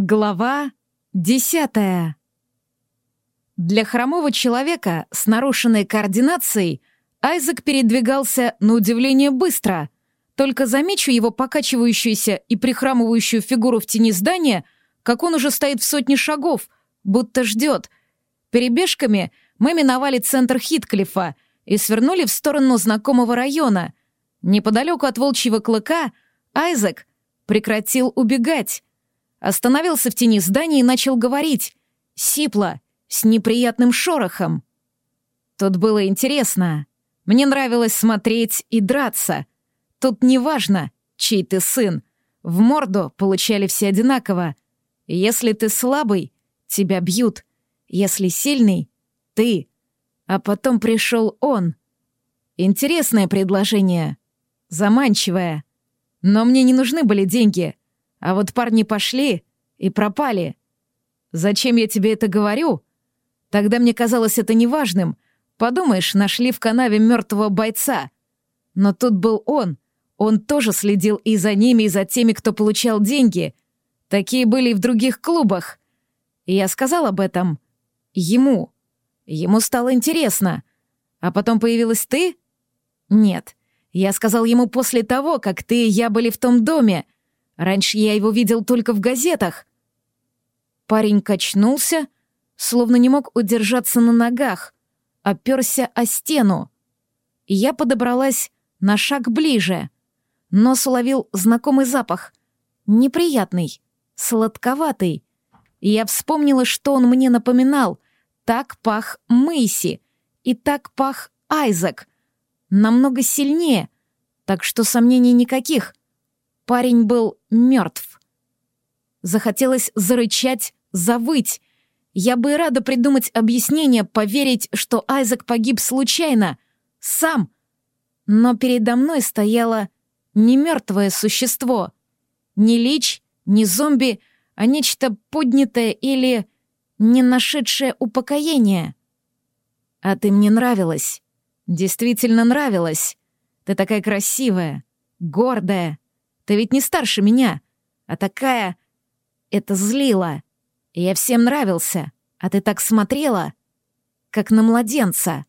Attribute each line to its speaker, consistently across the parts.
Speaker 1: Глава десятая. Для хромого человека с нарушенной координацией Айзек передвигался на удивление быстро. Только замечу его покачивающуюся и прихрамывающую фигуру в тени здания, как он уже стоит в сотне шагов, будто ждет. Перебежками мы миновали центр Хитклифа и свернули в сторону знакомого района. Неподалеку от волчьего клыка Айзек прекратил убегать. Остановился в тени здания и начал говорить. Сипло, с неприятным шорохом. Тут было интересно. Мне нравилось смотреть и драться. Тут неважно, чей ты сын. В морду получали все одинаково. Если ты слабый, тебя бьют. Если сильный — ты. А потом пришел он. Интересное предложение. Заманчивое. Но мне не нужны были деньги. А вот парни пошли и пропали. Зачем я тебе это говорю? Тогда мне казалось это неважным. Подумаешь, нашли в канаве мертвого бойца. Но тут был он. Он тоже следил и за ними, и за теми, кто получал деньги. Такие были и в других клубах. Я сказал об этом ему. Ему стало интересно. А потом появилась ты? Нет. Я сказал ему после того, как ты и я были в том доме. Раньше я его видел только в газетах. Парень качнулся, словно не мог удержаться на ногах, оперся о стену. Я подобралась на шаг ближе. Нос уловил знакомый запах. Неприятный, сладковатый. Я вспомнила, что он мне напоминал. Так пах Мэйси. И так пах Айзек. Намного сильнее. Так что сомнений никаких. Парень был мертв. Захотелось зарычать завыть. Я бы рада придумать объяснение, поверить, что Айзек погиб случайно. Сам. Но передо мной стояло не мертвое существо. Не лич, не зомби, а нечто поднятое или не нашедшее упокоение. А ты мне нравилась. Действительно нравилась. Ты такая красивая, гордая. Ты ведь не старше меня, а такая... Это злило. Я всем нравился, а ты так смотрела, как на младенца.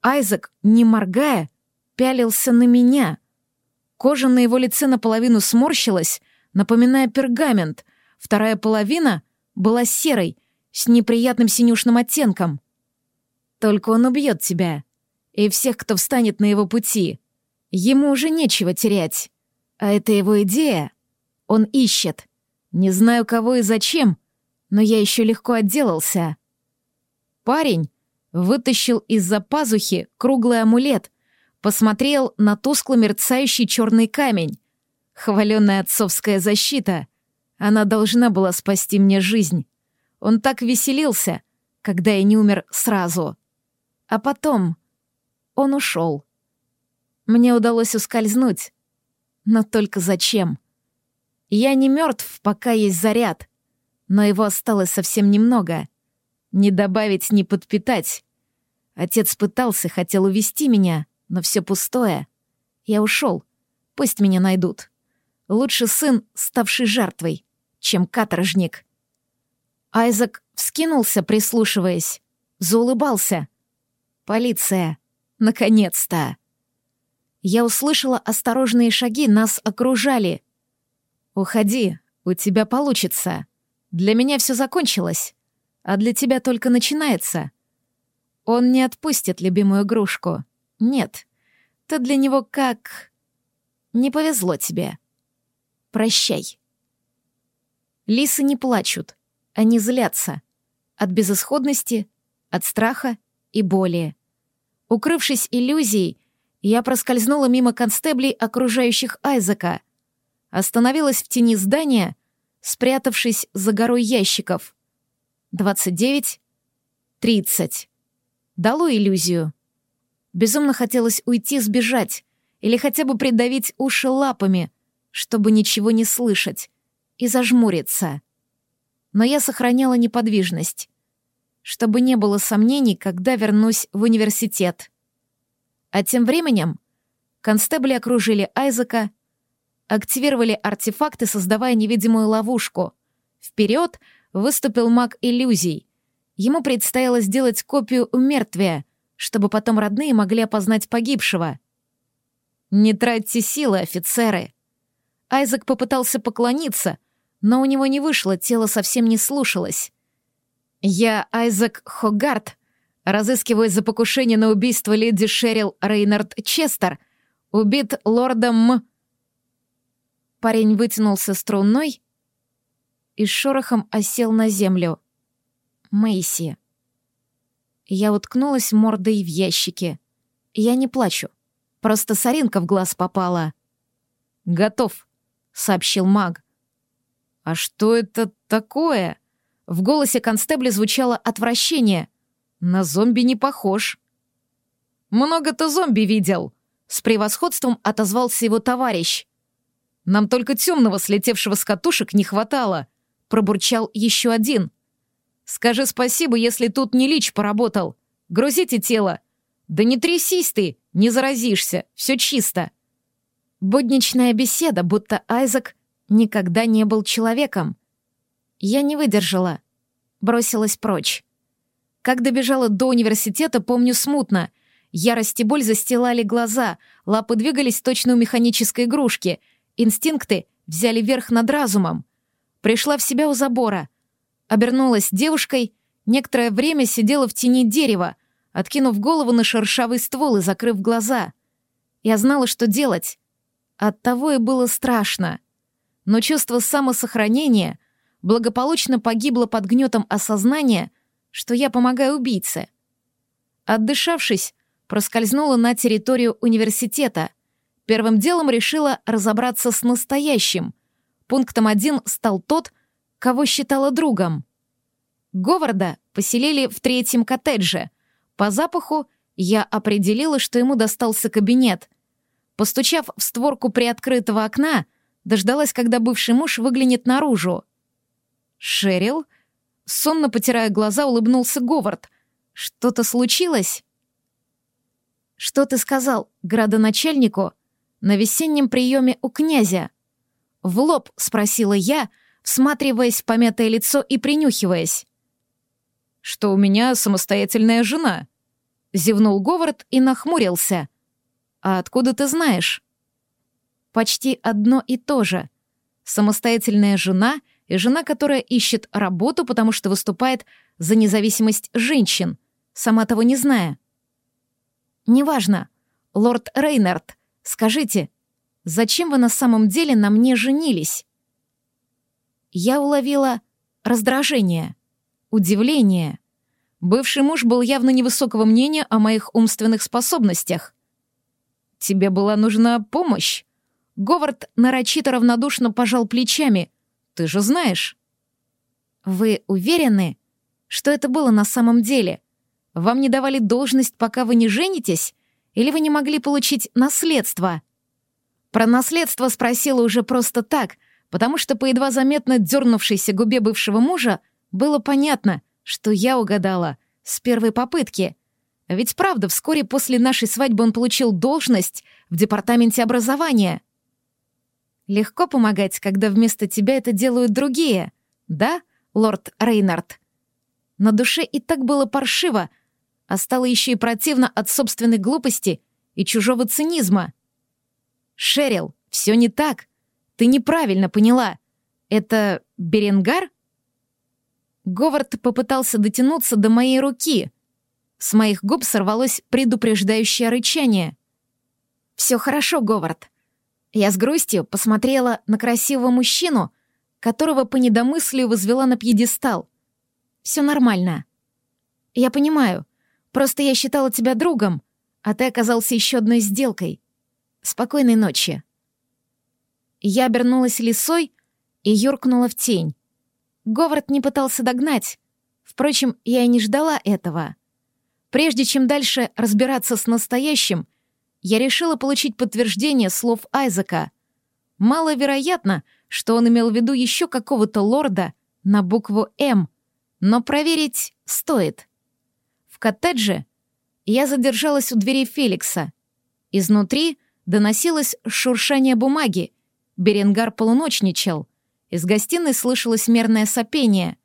Speaker 1: Айзек, не моргая, пялился на меня. Кожа на его лице наполовину сморщилась, напоминая пергамент. Вторая половина была серой, с неприятным синюшным оттенком. Только он убьет тебя. И всех, кто встанет на его пути. Ему уже нечего терять. А это его идея. Он ищет. Не знаю, кого и зачем, но я еще легко отделался. Парень вытащил из-за пазухи круглый амулет, посмотрел на тускло мерцающий черный камень. Хваленная отцовская защита. Она должна была спасти мне жизнь. Он так веселился, когда я не умер сразу. А потом он ушел. Мне удалось ускользнуть. Но только зачем? Я не мертв, пока есть заряд, но его осталось совсем немного. Не добавить, не подпитать. Отец пытался, хотел увести меня, но все пустое. Я ушел. Пусть меня найдут. Лучше сын, ставший жертвой, чем каторжник. Айзек вскинулся, прислушиваясь, заулыбался. «Полиция! Наконец-то!» Я услышала осторожные шаги, нас окружали — «Уходи, у тебя получится. Для меня все закончилось, а для тебя только начинается». Он не отпустит любимую игрушку. Нет, ты для него как... Не повезло тебе. Прощай. Лисы не плачут, они злятся. От безысходности, от страха и боли. Укрывшись иллюзией, я проскользнула мимо констеблей, окружающих Айзека, остановилась в тени здания, спрятавшись за горой ящиков. Двадцать девять, тридцать. Дало иллюзию. Безумно хотелось уйти, сбежать, или хотя бы придавить уши лапами, чтобы ничего не слышать, и зажмуриться. Но я сохраняла неподвижность, чтобы не было сомнений, когда вернусь в университет. А тем временем констебли окружили Айзека, активировали артефакты, создавая невидимую ловушку. Вперед выступил маг иллюзий. Ему предстояло сделать копию умертвия, чтобы потом родные могли опознать погибшего. «Не тратьте силы, офицеры!» Айзек попытался поклониться, но у него не вышло, тело совсем не слушалось. «Я Айзек Хогарт, разыскиваю за покушение на убийство леди Шерил Рейнард Честер, убит лордом...» Парень вытянулся струнной и шорохом осел на землю. Мэйси. Я уткнулась мордой в ящике. Я не плачу. Просто соринка в глаз попала. «Готов», — сообщил маг. «А что это такое?» В голосе констебля звучало отвращение. «На зомби не похож». «Много то зомби видел», — с превосходством отозвался его товарищ. «Нам только темного, слетевшего с катушек, не хватало», — пробурчал еще один. «Скажи спасибо, если тут не лич поработал. Грузите тело. Да не трясись ты, не заразишься, все чисто». Будничная беседа, будто Айзек никогда не был человеком. Я не выдержала. Бросилась прочь. Как добежала до университета, помню смутно. Ярость и боль застилали глаза, лапы двигались точно у механической игрушки. Инстинкты взяли верх над разумом. Пришла в себя у забора. Обернулась девушкой, некоторое время сидела в тени дерева, откинув голову на шершавый ствол и закрыв глаза. Я знала, что делать. Оттого и было страшно но чувство самосохранения благополучно погибло под гнетом осознания, что я помогаю убийце. Отдышавшись, проскользнула на территорию университета. Первым делом решила разобраться с настоящим. Пунктом один стал тот, кого считала другом. Говарда поселили в третьем коттедже. По запаху я определила, что ему достался кабинет. Постучав в створку приоткрытого окна, дождалась, когда бывший муж выглянет наружу. «Шерил?» Сонно потирая глаза, улыбнулся Говард. «Что-то случилось?» «Что ты сказал градоначальнику на весеннем приеме у князя?» В лоб спросила я, всматриваясь в помятое лицо и принюхиваясь. «Что у меня самостоятельная жена?» Зевнул Говард и нахмурился. «А откуда ты знаешь?» почти одно и то же. Самостоятельная жена и жена, которая ищет работу, потому что выступает за независимость женщин, сама того не зная. «Неважно. Лорд Рейнард, скажите, зачем вы на самом деле на мне женились?» Я уловила раздражение, удивление. Бывший муж был явно невысокого мнения о моих умственных способностях. «Тебе была нужна помощь?» Говард нарочито равнодушно пожал плечами. «Ты же знаешь». «Вы уверены, что это было на самом деле? Вам не давали должность, пока вы не женитесь? Или вы не могли получить наследство?» Про наследство спросила уже просто так, потому что по едва заметно дернувшейся губе бывшего мужа было понятно, что я угадала с первой попытки. Ведь правда, вскоре после нашей свадьбы он получил должность в департаменте образования. Легко помогать, когда вместо тебя это делают другие, да, лорд Рейнард? На душе и так было паршиво, а стало еще и противно от собственной глупости и чужого цинизма. Шерил, все не так. Ты неправильно поняла. Это Беренгар? Говард попытался дотянуться до моей руки. С моих губ сорвалось предупреждающее рычание. «Все хорошо, Говард. Я с грустью посмотрела на красивого мужчину, которого по недомыслию возвела на пьедестал. Все нормально. Я понимаю. Просто я считала тебя другом, а ты оказался еще одной сделкой. Спокойной ночи. Я обернулась лисой и юркнула в тень. Говард не пытался догнать. Впрочем, я и не ждала этого. Прежде чем дальше разбираться с настоящим — я решила получить подтверждение слов Айзека. Маловероятно, что он имел в виду еще какого-то лорда на букву «М», но проверить стоит. В коттедже я задержалась у двери Феликса. Изнутри доносилось шуршание бумаги. Беренгар полуночничал. Из гостиной слышалось мерное сопение.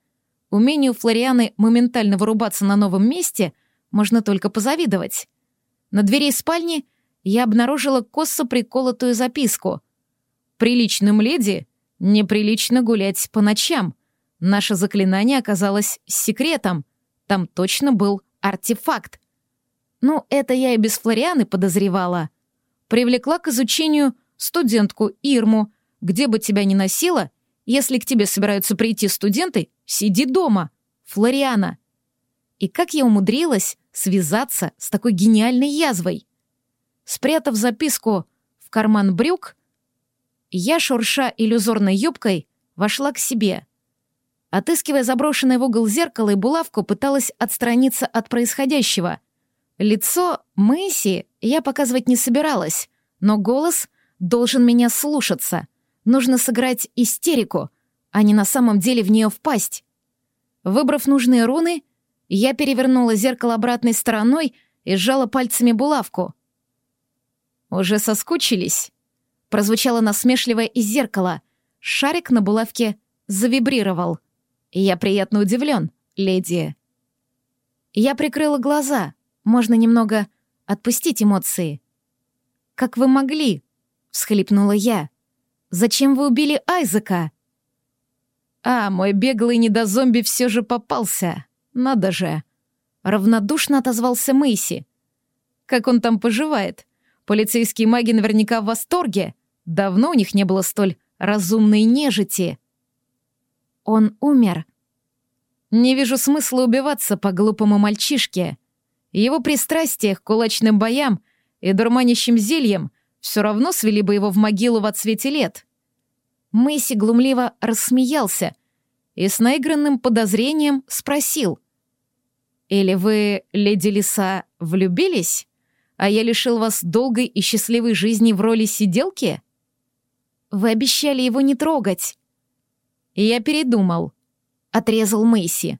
Speaker 1: Умению Флорианы моментально вырубаться на новом месте можно только позавидовать. На двери спальни я обнаружила косо приколотую записку. «Приличным леди неприлично гулять по ночам. Наше заклинание оказалось секретом. Там точно был артефакт. Ну, это я и без Флорианы подозревала. Привлекла к изучению студентку Ирму. Где бы тебя ни носила, если к тебе собираются прийти студенты, сиди дома. Флориана. И как я умудрилась связаться с такой гениальной язвой? Спрятав записку в карман брюк, я, шурша иллюзорной юбкой, вошла к себе. Отыскивая заброшенное в угол зеркало и булавку, пыталась отстраниться от происходящего. Лицо Мэйси я показывать не собиралась, но голос должен меня слушаться. Нужно сыграть истерику, а не на самом деле в нее впасть. Выбрав нужные руны, я перевернула зеркало обратной стороной и сжала пальцами булавку. «Уже соскучились?» Прозвучало насмешливое из зеркала. Шарик на булавке завибрировал. «Я приятно удивлен, леди». Я прикрыла глаза. Можно немного отпустить эмоции. «Как вы могли?» — всхлипнула я. «Зачем вы убили Айзека?» «А, мой беглый недозомби все же попался. Надо же!» Равнодушно отозвался Мэйси. «Как он там поживает? Полицейские маги наверняка в восторге. Давно у них не было столь разумной нежити». «Он умер». «Не вижу смысла убиваться по глупому мальчишке. Его пристрастие к кулачным боям и дурманящим зельям все равно свели бы его в могилу в отсвете лет. Мэйси глумливо рассмеялся и с наигранным подозрением спросил. «Или вы, леди Лиса, влюбились, а я лишил вас долгой и счастливой жизни в роли сиделки?» «Вы обещали его не трогать». «Я передумал», — отрезал Мэйси.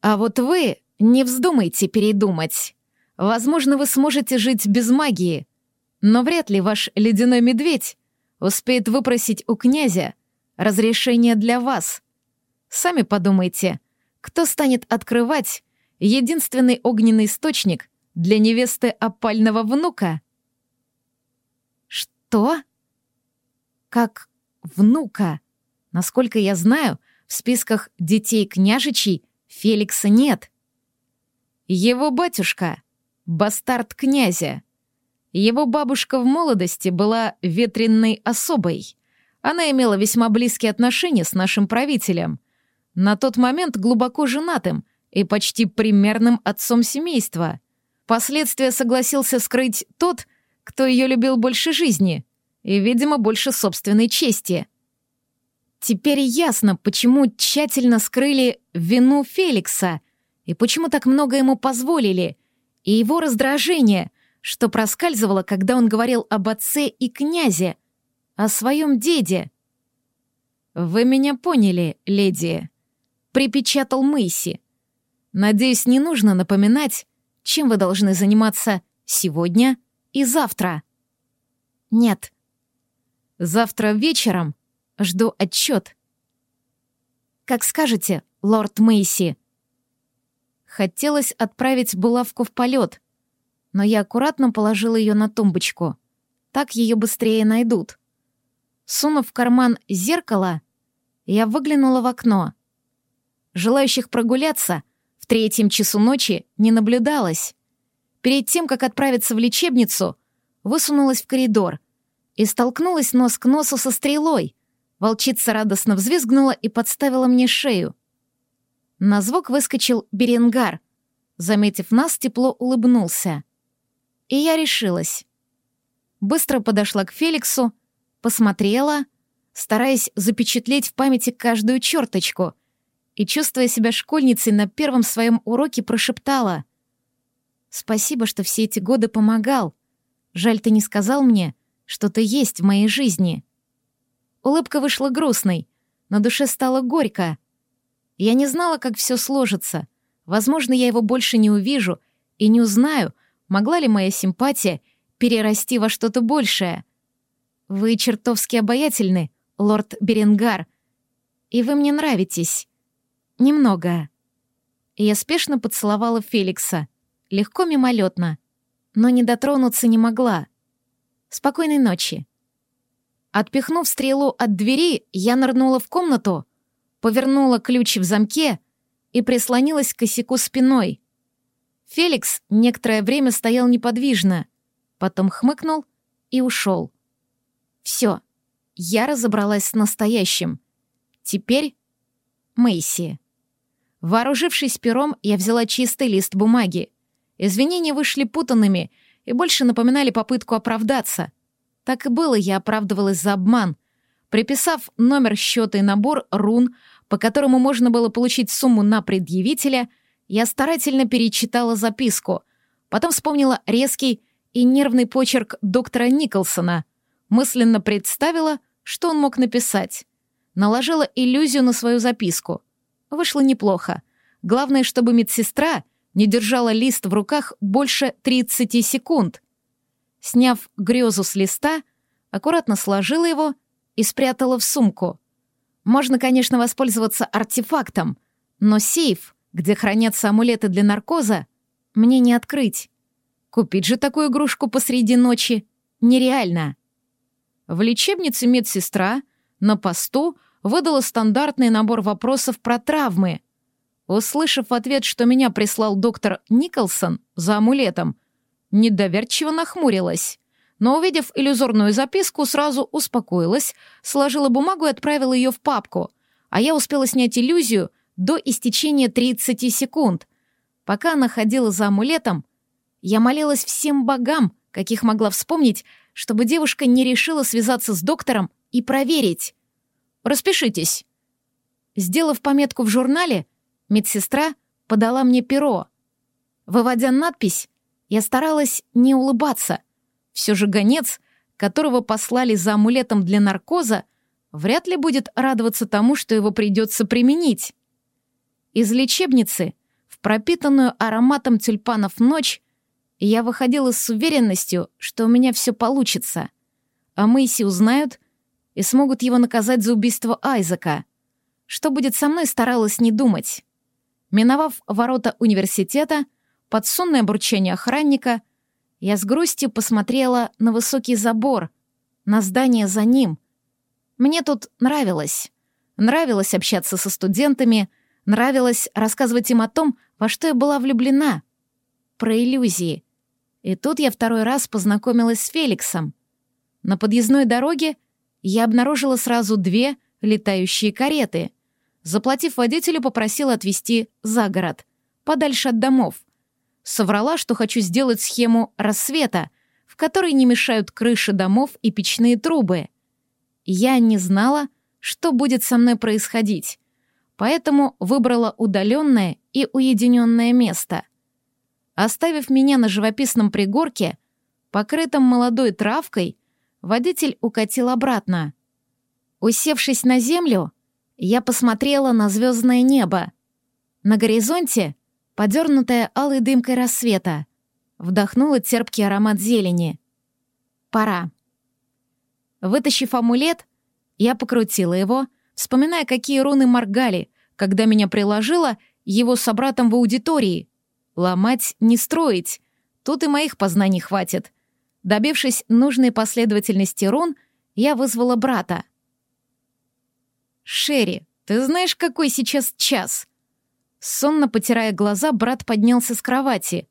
Speaker 1: «А вот вы не вздумайте передумать. Возможно, вы сможете жить без магии, но вряд ли ваш ледяной медведь успеет выпросить у князя разрешение для вас. Сами подумайте, кто станет открывать единственный огненный источник для невесты опального внука? Что? Как внука? Насколько я знаю, в списках детей княжичей Феликса нет. Его батюшка — бастард князя. Его бабушка в молодости была ветренной особой. Она имела весьма близкие отношения с нашим правителем. На тот момент глубоко женатым и почти примерным отцом семейства. Последствия согласился скрыть тот, кто ее любил больше жизни и, видимо, больше собственной чести. Теперь ясно, почему тщательно скрыли вину Феликса — и почему так много ему позволили, и его раздражение, что проскальзывало, когда он говорил об отце и князе, о своем деде. «Вы меня поняли, леди», — припечатал Мэйси. «Надеюсь, не нужно напоминать, чем вы должны заниматься сегодня и завтра». «Нет». «Завтра вечером жду отчет». «Как скажете, лорд Мэйси», Хотелось отправить булавку в полет, но я аккуратно положила ее на тумбочку. Так ее быстрее найдут. Сунув в карман зеркало, я выглянула в окно. Желающих прогуляться третьем часу ночи не наблюдалось. Перед тем, как отправиться в лечебницу, высунулась в коридор и столкнулась нос к носу со стрелой. Волчица радостно взвизгнула и подставила мне шею. На звук выскочил Беренгар. Заметив нас, тепло улыбнулся. И я решилась. Быстро подошла к Феликсу, посмотрела, стараясь запечатлеть в памяти каждую черточку, и, чувствуя себя школьницей, на первом своем уроке прошептала. «Спасибо, что все эти годы помогал. Жаль, ты не сказал мне, что ты есть в моей жизни». Улыбка вышла грустной, на душе стало горько — я не знала, как все сложится. Возможно, я его больше не увижу и не узнаю, могла ли моя симпатия перерасти во что-то большее. Вы чертовски обаятельны, лорд Беренгар, И вы мне нравитесь. Немного. Я спешно поцеловала Феликса. Легко мимолетно. Но не дотронуться не могла. Спокойной ночи. Отпихнув стрелу от двери, я нырнула в комнату, повернула ключ в замке и прислонилась к косяку спиной. Феликс некоторое время стоял неподвижно, потом хмыкнул и ушел. Все, я разобралась с настоящим. Теперь Мэйси. Вооружившись пером, я взяла чистый лист бумаги. Извинения вышли путанными и больше напоминали попытку оправдаться. Так и было, я оправдывалась за обман. Приписав номер счета и набор рун, по которому можно было получить сумму на предъявителя, я старательно перечитала записку. Потом вспомнила резкий и нервный почерк доктора Николсона. Мысленно представила, что он мог написать. Наложила иллюзию на свою записку. Вышло неплохо. Главное, чтобы медсестра не держала лист в руках больше 30 секунд. Сняв грезу с листа, аккуратно сложила его и спрятала в сумку. Можно, конечно, воспользоваться артефактом, но сейф, где хранятся амулеты для наркоза, мне не открыть. Купить же такую игрушку посреди ночи нереально. В лечебнице медсестра на посту выдала стандартный набор вопросов про травмы. Услышав ответ, что меня прислал доктор Николсон за амулетом, недоверчиво нахмурилась. Но, увидев иллюзорную записку, сразу успокоилась, сложила бумагу и отправила ее в папку. А я успела снять иллюзию до истечения 30 секунд. Пока она ходила за амулетом, я молилась всем богам, каких могла вспомнить, чтобы девушка не решила связаться с доктором и проверить. Распишитесь». Сделав пометку в журнале, медсестра подала мне перо. Выводя надпись, я старалась не улыбаться. Все же гонец, которого послали за амулетом для наркоза, вряд ли будет радоваться тому, что его придется применить. Из лечебницы в пропитанную ароматом тюльпанов ночь я выходила с уверенностью, что у меня все получится. А Мэйси узнают, и смогут его наказать за убийство Айзека. Что будет со мной, старалась не думать. Миновав ворота университета, под сонное бурчание охранника, я с грустью посмотрела на высокий забор, на здание за ним. Мне тут нравилось. Нравилось общаться со студентами, нравилось рассказывать им о том, во что я была влюблена. Про иллюзии. И тут я второй раз познакомилась с Феликсом. На подъездной дороге — я обнаружила сразу две летающие кареты. Заплатив водителю, попросила отвезти за город, подальше от домов. Соврала, что хочу сделать схему рассвета, в которой не мешают крыши домов и печные трубы. Я не знала, что будет со мной происходить, поэтому выбрала удаленное и уединенное место. Оставив меня на живописном пригорке, покрытом молодой травкой, водитель укатил обратно. Усевшись на землю, я посмотрела на звездное небо. На горизонте — подернутая алой дымкой рассвета. Вдохнула терпкий аромат зелени. Пора. Вытащив амулет, я покрутила его, вспоминая, какие руны моргали, когда меня приложила его собратом в аудитории. Ломать, не строить. Тут и моих познаний хватит. Добившись нужной последовательности рун, я вызвала брата. «Шерри, ты знаешь, какой сейчас час?» Сонно потирая глаза, брат поднялся с кровати.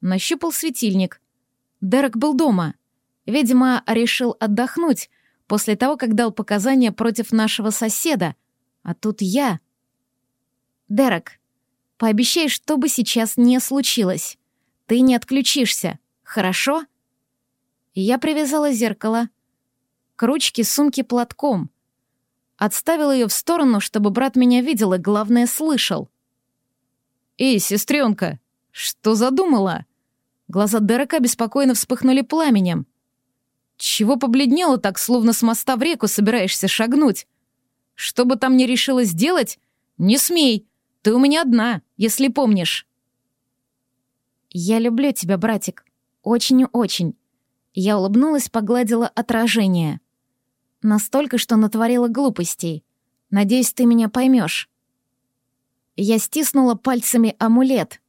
Speaker 1: Нащупал светильник. Дерек был дома. Видимо, решил отдохнуть после того, как дал показания против нашего соседа. А тут я. «Дерек, пообещай, что бы сейчас не случилось. Ты не отключишься, хорошо?» Я привязала зеркало к ручке сумки платком. Отставила ее в сторону, чтобы брат меня видел и, главное, слышал. «Эй, сестренка, что задумала?» Глаза Дерека беспокойно вспыхнули пламенем. «Чего побледнела так, словно с моста в реку собираешься шагнуть? Что бы там ни решила сделать, не смей, ты у меня одна, если помнишь». «Я люблю тебя, братик, очень-очень. Я улыбнулась, погладила отражение. Настолько, что натворила глупостей. Надеюсь, ты меня поймешь. Я стиснула пальцами амулет.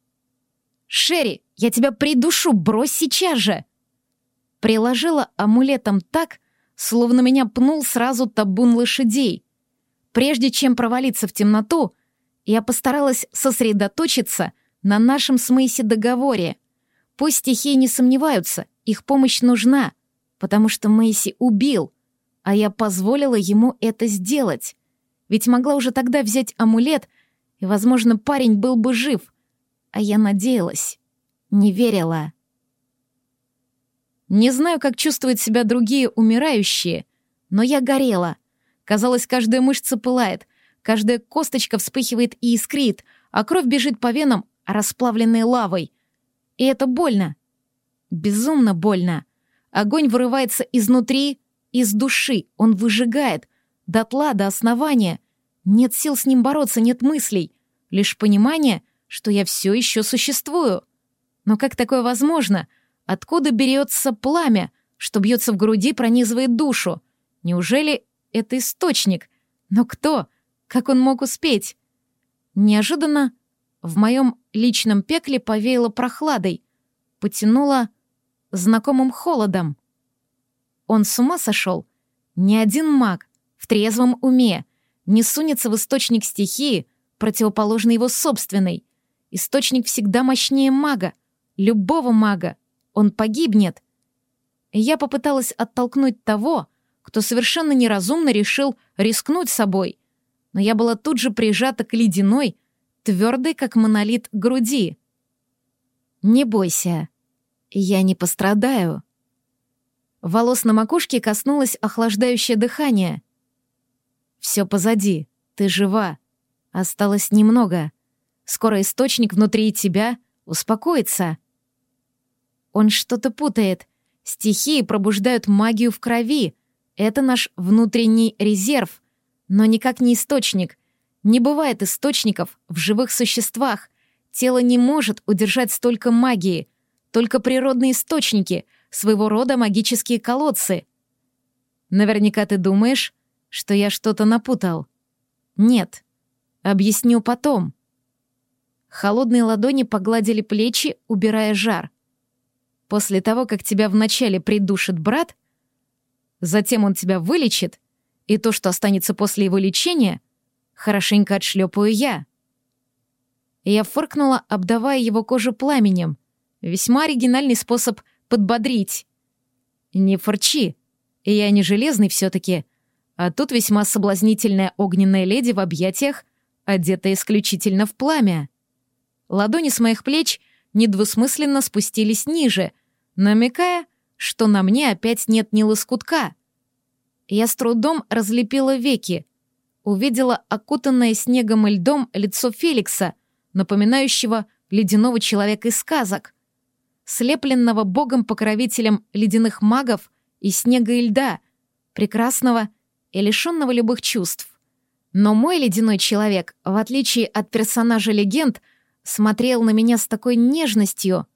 Speaker 1: «Шерри, я тебя придушу, брось сейчас же!» Приложила амулетом так, словно меня пнул сразу табун лошадей. Прежде чем провалиться в темноту, я постаралась сосредоточиться на нашем с Мэйси договоре. Пусть стихии не сомневаются, их помощь нужна, потому что Мэйси убил, а я позволила ему это сделать. Ведь могла уже тогда взять амулет, и, возможно, парень был бы жив. А я надеялась, не верила. Не знаю, как чувствуют себя другие умирающие, но я горела. Казалось, каждая мышца пылает, каждая косточка вспыхивает и искрит, а кровь бежит по венам, расплавленной лавой. И это больно. Безумно больно. Огонь вырывается изнутри, из души, он выжигает, дотла, до основания. Нет сил с ним бороться, нет мыслей, лишь понимание, что я все еще существую. Но как такое возможно — Откуда берется пламя, что бьется в груди, пронизывает душу? Неужели это источник? Но кто? Как он мог успеть? Неожиданно в моем личном пекле повеяло прохладой, потянуло знакомым холодом. Он с ума сошел? Ни один маг в трезвом уме не сунется в источник стихии, противоположный его собственной. Источник всегда мощнее мага, любого мага. Он погибнет. Я попыталась оттолкнуть того, кто совершенно неразумно решил рискнуть собой, но я была тут же прижата к ледяной, твердой, как монолит, груди. «Не бойся, я не пострадаю». Волос на макушке коснулось охлаждающее дыхание. «Все позади, ты жива. Осталось немного. Скоро источник внутри тебя успокоится». Он что-то путает. Стихии пробуждают магию в крови. Это наш внутренний резерв, но никак не источник. Не бывает источников в живых существах. Тело не может удержать столько магии. Только природные источники, своего рода магические колодцы. Наверняка ты думаешь, что я что-то напутал. Нет. Объясню потом. Холодные ладони погладили плечи, убирая жар. После того, как тебя вначале придушит брат, затем он тебя вылечит, и то, что останется после его лечения, хорошенько отшлепаю я. Я фыркнула, обдавая его кожу пламенем. Весьма оригинальный способ подбодрить. Не форчи, я не железный все таки а тут весьма соблазнительная огненная леди в объятиях, одетая исключительно в пламя. Ладони с моих плеч недвусмысленно спустились ниже — намекая, что на мне опять нет ни лоскутка. Я с трудом разлепила веки, увидела окутанное снегом и льдом лицо Феликса, напоминающего ледяного человека из сказок, слепленного богом-покровителем ледяных магов и снега и льда, прекрасного и лишенного любых чувств. Но мой ледяной человек, в отличие от персонажа легенд, смотрел на меня с такой нежностью —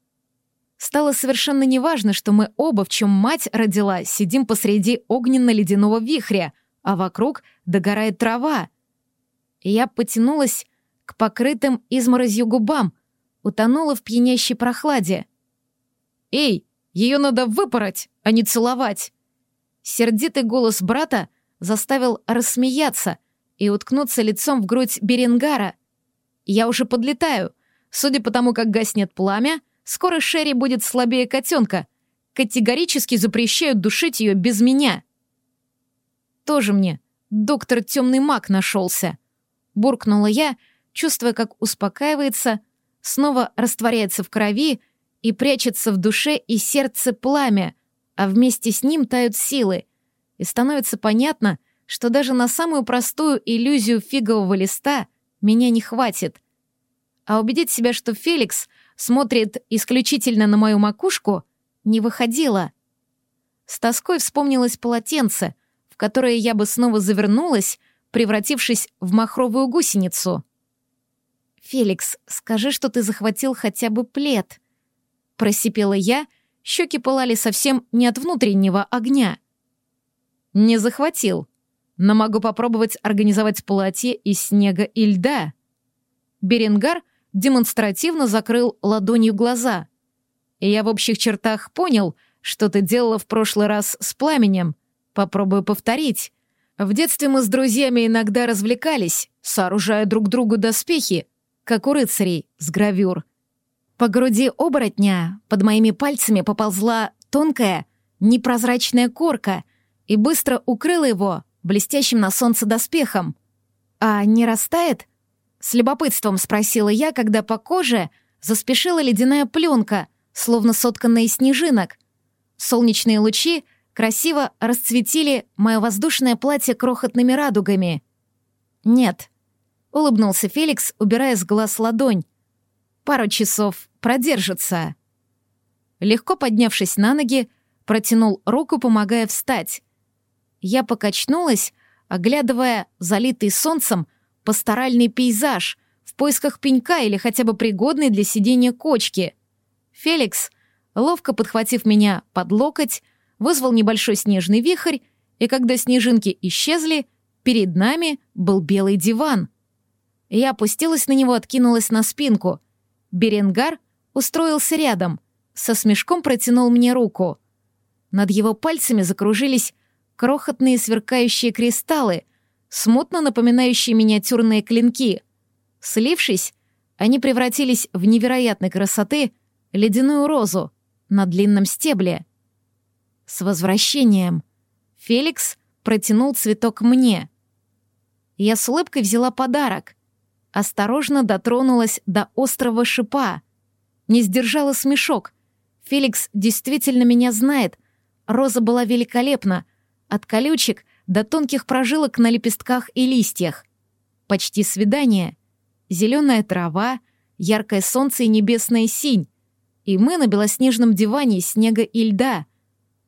Speaker 1: Стало совершенно неважно, что мы оба, в чем мать родила, сидим посреди огненно-ледяного вихря, а вокруг догорает трава. Я потянулась к покрытым изморозью губам, утонула в пьянящей прохладе. «Эй, ее надо выпороть, а не целовать!» Сердитый голос брата заставил рассмеяться и уткнуться лицом в грудь Беренгара. «Я уже подлетаю. Судя по тому, как гаснет пламя, Скоро Шерри будет слабее котенка. Категорически запрещают душить ее без меня. Тоже мне доктор темный маг нашелся. Буркнула я, чувствуя, как успокаивается, снова растворяется в крови и прячется в душе и сердце пламя, а вместе с ним тают силы. И становится понятно, что даже на самую простую иллюзию фигового листа меня не хватит. А убедить себя, что Феликс смотрит исключительно на мою макушку, не выходила. С тоской вспомнилось полотенце, в которое я бы снова завернулась, превратившись в махровую гусеницу. «Феликс, скажи, что ты захватил хотя бы плед», — просипела я, щеки пылали совсем не от внутреннего огня. «Не захватил. но могу попробовать организовать платье из снега и льда». Беренгар демонстративно закрыл ладонью глаза. Я в общих чертах понял, что ты делала в прошлый раз с пламенем. Попробую повторить. В детстве мы с друзьями иногда развлекались, сооружая друг другу доспехи, как у рыцарей, с гравюр. По груди оборотня под моими пальцами поползла тонкая, непрозрачная корка и быстро укрыла его блестящим на солнце доспехом. «А не растает?» — с любопытством спросила я, когда по коже заспешила ледяная пленка, словно сотканная из снежинок. Солнечные лучи красиво расцветили мое воздушное платье крохотными радугами. «Нет», — улыбнулся Феликс, убирая с глаз ладонь. «Пару часов продержится». Легко поднявшись на ноги, протянул руку, помогая встать. Я покачнулась, оглядывая залитый солнцем пасторальный пейзаж в поисках пенька или хотя бы пригодной для сидения кочки. Феликс, ловко подхватив меня под локоть, вызвал небольшой снежный вихрь, и когда снежинки исчезли, перед нами был белый диван. Я опустилась на него, откинулась на спинку. Беренгар устроился рядом, со смешком протянул мне руку. Над его пальцами закружились крохотные сверкающие кристаллы — смутно напоминающие миниатюрные клинки. Слившись, они превратились в невероятной красоты ледяную розу на длинном стебле. С возвращением Феликс протянул цветок мне. Я с улыбкой взяла подарок, осторожно дотронулась до острого шипа, не сдержала смешок. Феликс действительно меня знает. Роза была великолепна, от колючек до тонких прожилок на лепестках и листьях. Почти свидание. Зеленая трава, яркое солнце и небесная синь. И мы на белоснежном диване снега и льда.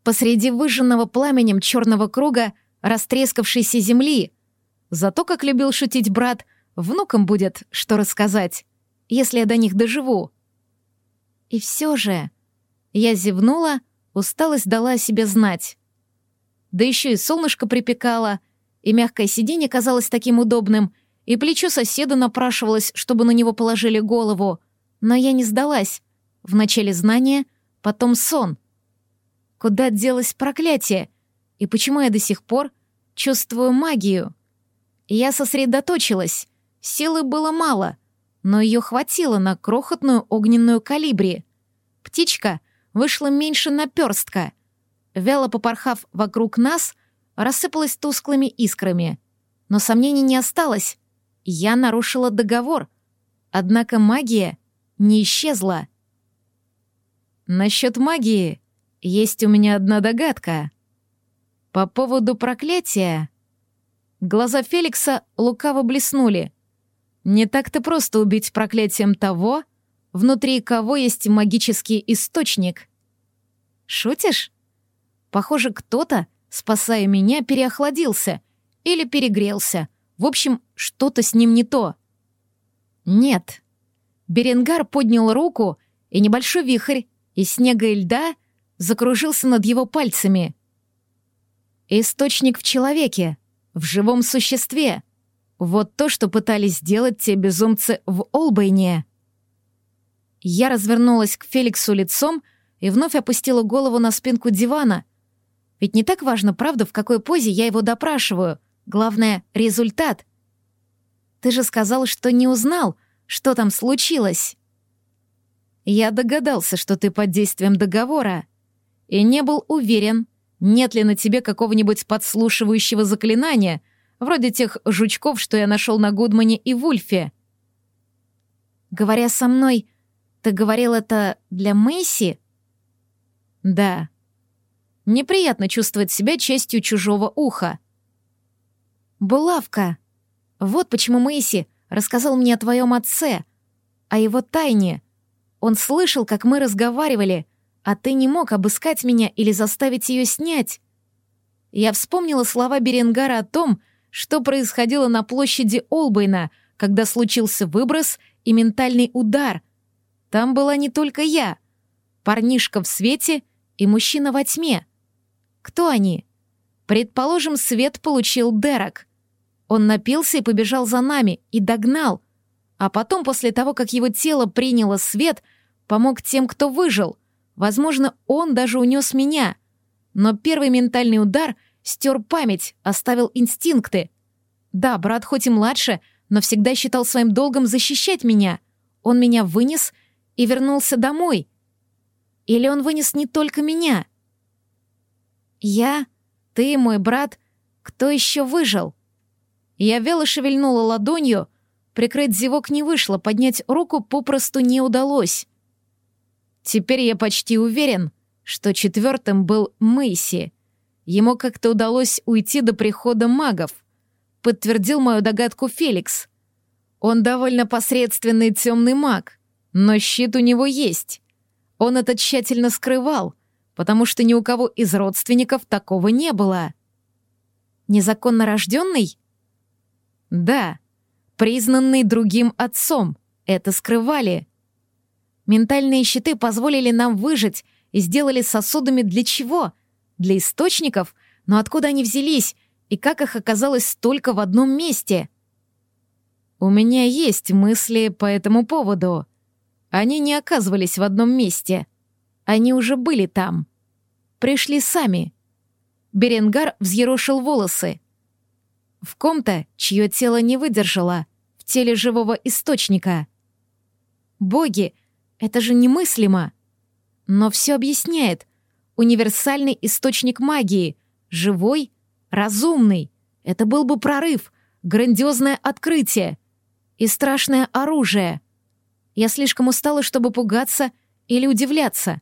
Speaker 1: Посреди выжженного пламенем черного круга растрескавшейся земли. Зато, как любил шутить брат, внукам будет что рассказать, если я до них доживу. И все же... Я зевнула, усталость дала о себе знать. Да еще и солнышко припекало, и мягкое сиденье казалось таким удобным, и плечо соседа напрашивалось, чтобы на него положили голову. Но я не сдалась. Вначале знание, потом сон. Куда делось проклятие? И почему я до сих пор чувствую магию? Я сосредоточилась. Силы было мало, но ее хватило на крохотную огненную калибри. Птичка вышла меньше наперстка — вяло попорхав вокруг нас, рассыпалась тусклыми искрами. Но сомнений не осталось. Я нарушила договор. Однако магия не исчезла. Насчет магии есть у меня одна догадка. По поводу проклятия... Глаза Феликса лукаво блеснули. Не так-то просто убить проклятием того, внутри кого есть магический источник. Шутишь? Похоже, кто-то, спасая меня, переохладился или перегрелся. В общем, что-то с ним не то. Нет. Беренгар поднял руку, и небольшой вихрь из снега и льда закружился над его пальцами. Источник в человеке, в живом существе. Вот то, что пытались сделать те безумцы в Олбейне. Я развернулась к Феликсу лицом и вновь опустила голову на спинку дивана, ведь не так важно, правда, в какой позе я его допрашиваю. Главное — результат. Ты же сказал, что не узнал, что там случилось. Я догадался, что ты под действием договора. И не был уверен, нет ли на тебе какого-нибудь подслушивающего заклинания, вроде тех жучков, что я нашел на Гудмане и Вульфе. Говоря со мной, ты говорил это для Мэйси? Да. Неприятно чувствовать себя частью чужого уха. «Булавка! Вот почему Мэйси рассказал мне о твоем отце, о его тайне. Он слышал, как мы разговаривали, а ты не мог обыскать меня или заставить ее снять». Я вспомнила слова Беренгара о том, что происходило на площади Олбейна, когда случился выброс и ментальный удар. Там была не только я, парнишка в свете и мужчина во тьме. Кто они? Предположим, свет получил Дерек. Он напился и побежал за нами, и догнал. А потом, после того, как его тело приняло свет, помог тем, кто выжил. Возможно, он даже унес меня. Но первый ментальный удар стер память, оставил инстинкты. Да, брат хоть и младше, но всегда считал своим долгом защищать меня. Он меня вынес и вернулся домой. Или он вынес не только меня? Я, ты, мой брат, кто еще выжил? Я вело шевельнула ладонью, прикрыть зевок не вышло, поднять руку попросту не удалось. Теперь я почти уверен, что четвертым был Мэйси. Ему как-то удалось уйти до прихода магов. Подтвердил мою догадку Феликс. Он довольно посредственный темный маг, но щит у него есть. Он это тщательно скрывал, потому что ни у кого из родственников такого не было. Незаконно рожденный? Да, признанный другим отцом. Это скрывали. Ментальные щиты позволили нам выжить и сделали сосудами для чего? Для источников? Но откуда они взялись? И как их оказалось столько в одном месте? У меня есть мысли по этому поводу. Они не оказывались в одном месте. Они уже были там. Пришли сами. Беренгар взъерошил волосы. В ком-то, чье тело не выдержало, в теле живого источника. Боги, это же немыслимо. Но все объясняет. Универсальный источник магии, живой, разумный. Это был бы прорыв, грандиозное открытие и страшное оружие. Я слишком устала, чтобы пугаться или удивляться.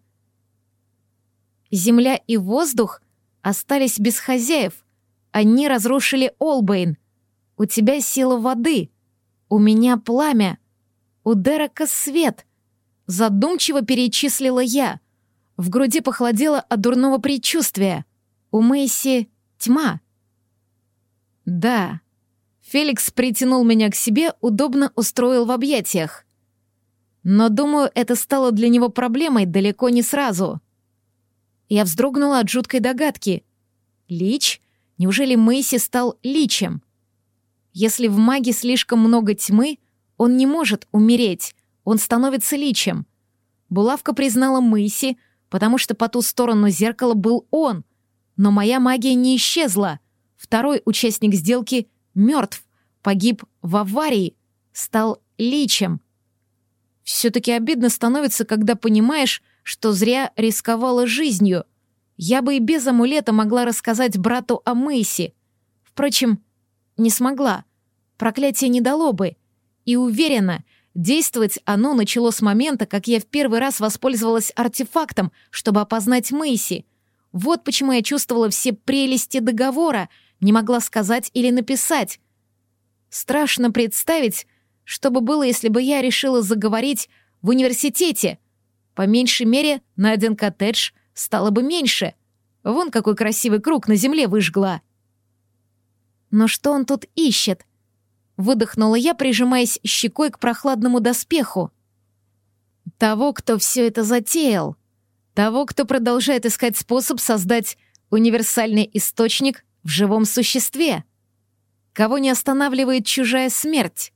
Speaker 1: Земля и воздух остались без хозяев, они разрушили Олбейн. У тебя сила воды. У меня пламя. У Дерека свет. Задумчиво перечислила я. В груди похолодело от дурного предчувствия. У Мэйси тьма. Да. Феликс притянул меня к себе, удобно устроил в объятиях. Но, думаю, это стало для него проблемой далеко не сразу. Я вздрогнула от жуткой догадки. Лич Неужели Мэйси стал личем? Если в маге слишком много тьмы, он не может умереть, он становится личем. Булавка признала Мэйси, потому что по ту сторону зеркала был он. Но моя магия не исчезла. Второй участник сделки мертв, погиб в аварии, стал личем. Все-таки обидно становится, когда понимаешь, что зря рисковала жизнью — я бы и без амулета могла рассказать брату о Мэйси. Впрочем, не смогла. Проклятие не дало бы. И уверена, действовать оно начало с момента, как я в первый раз воспользовалась артефактом, чтобы опознать Мэйси. Вот почему я чувствовала все прелести договора, не могла сказать или написать. Страшно представить, что бы было, если бы я решила заговорить в университете. По меньшей мере, на один коттедж стало бы меньше. Вон какой красивый круг на земле выжгла. Но что он тут ищет? Выдохнула я, прижимаясь щекой к прохладному доспеху. Того, кто все это затеял. Того, кто продолжает искать способ создать универсальный источник в живом существе. Кого не останавливает чужая смерть.